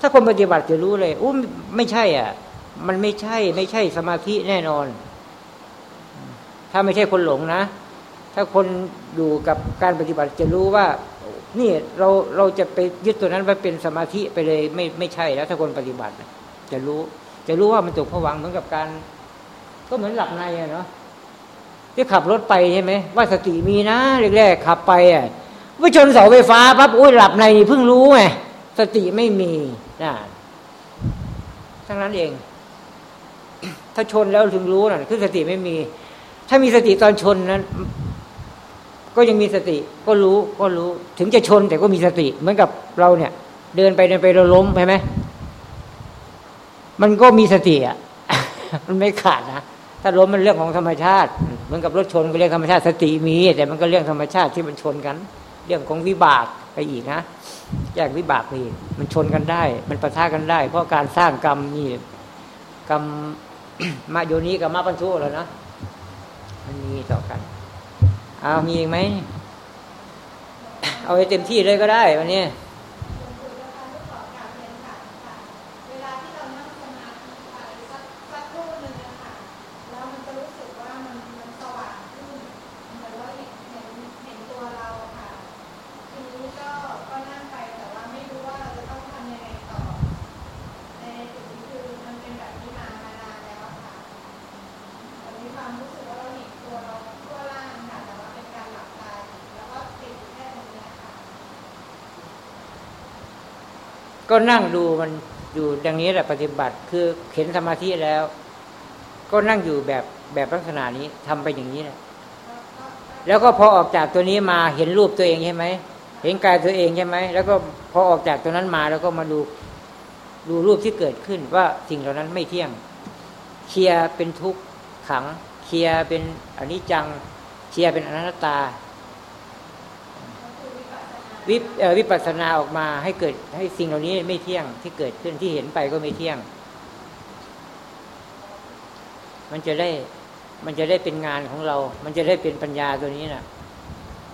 ถ้าคนปฏิบัติจะรู้เลยโอ้ไม่ใช่อะ มันไม่ใช่ไม่ใช่สมาธิแน่นอน ถ้าไม่ใช่คนหลงนะ ถ้าคนอยู่กับการปฏิบัติจะรู้ว่า นี่เราเราจะไปยึดตัวนั้นไว้เป็นสมาธิไปเลยไม่ไม่ใช่แล้ว ถ้าคนปฏิบัติจะรู้ จะรู้ว่ามันตกผวังเหมือนกับการ ก็เหมือนหลับในอะเนาะที่ขับรถไปใช่ไหมว่าสติมีนะแรกๆขับไปอะไปชนเสาไฟฟ้าปั๊บอุ้ยหลับในนี่เพิ่งรู้ไงสติไม่มีนะทั้งนั้นเอง ถ้าชนแล้วถึงรู้น่ะคือสติไม่มี ถ้ามีสติตอนชนนั้น ก็ยังมีสติ ก็รู้ก็รู้ ถึงจะชนแต่ก็มีสติ เหมือนกับเราเนี่ย เดินไปเดินไปเราล้มใช่ไหมมันก็มีสติอะมันไม่ขาดนะถ้าล้มมันเรื่องของธรรมชาติเหมือนกับรถชนก็เรื่องธรรมชาติสติมี แต่มันก็เรื่องธรรมชาติที่มันชนกัน เรื่องของวิบากไปอีกนะแยกวิบากไปอีกมันชนกันได้ มันประทะกันได้ เพราะการสร้างกรรมนี่กรรม มาโยนี้กับมาปัญชูแล้วนะมันมีต่อกัน เอามีอีกไหม เอาให้เต็มที่เลยก็ได้วันนี้ เวลาที่เรานั่งสมาธิไปสักสักครู่หนึ่งนะคะแล้วมันจะรู้สึกว่ามันมันสว่างขึ้นเหมือนว่าเห็นเห็นเห็นตัวเราอะค่ะ ทีนี้ก็ก็นั่งไปแต่ว่าไม่รู้ว่าเราจะต้องทำยังไงต่อ ในจุดนี้คือมันเป็นแบบนี้มามานานแล้วอะค่ะแต่มีความรู้สึกว่าเราเห็นตัวเราทั่วร่างค่ะแต่ว่าเป็นการหลับตาแล้วก็ติดอยู่แค่ตรงเนี้ยค่ะ ก็นั่งดูมันอยู่อย่างนี้แหละปฏิบัติ คือเห็นสมาธิแล้ว ก็นั่งอยู่แบบแบบลักษณะนี้ทำไปอย่างนี้แหละแล้วก็พอออกจากตัวนี้มาเห็นรูปตัวเองใช่ไหมเห็นกายตัวเองใช่ไหมแล้วก็พอออกจากตัวนั้นมาแล้วก็มาดูดูรูปที่เกิดขึ้นว่าสิ่งเหล่านั้นไม่เที่ยงเคลียเป็นทุกข์ขังเคลียเป็นอนิจจังเคลียเป็นอนัตตา วิปวิปัสสนาออกมาให้เกิดให้สิ่งเหล่านี้ไม่เที่ยงที่เกิดขึ้นที่เห็นไปก็ไม่เที่ยง มันจะได้มันจะได้เป็นงานของเรา มันจะได้เป็นปัญญาตัวนี้นะ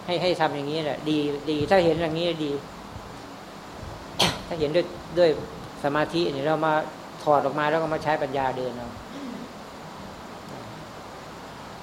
ให้ให้ทำอย่างนี้แหละดีดีถ้าเห็นอย่างนี้ดี ถ้าเห็นด้วยด้วยสมาธิเนี่ยเรามาถอดออกมาแล้วก็มาใช้ปัญญาเดินเอา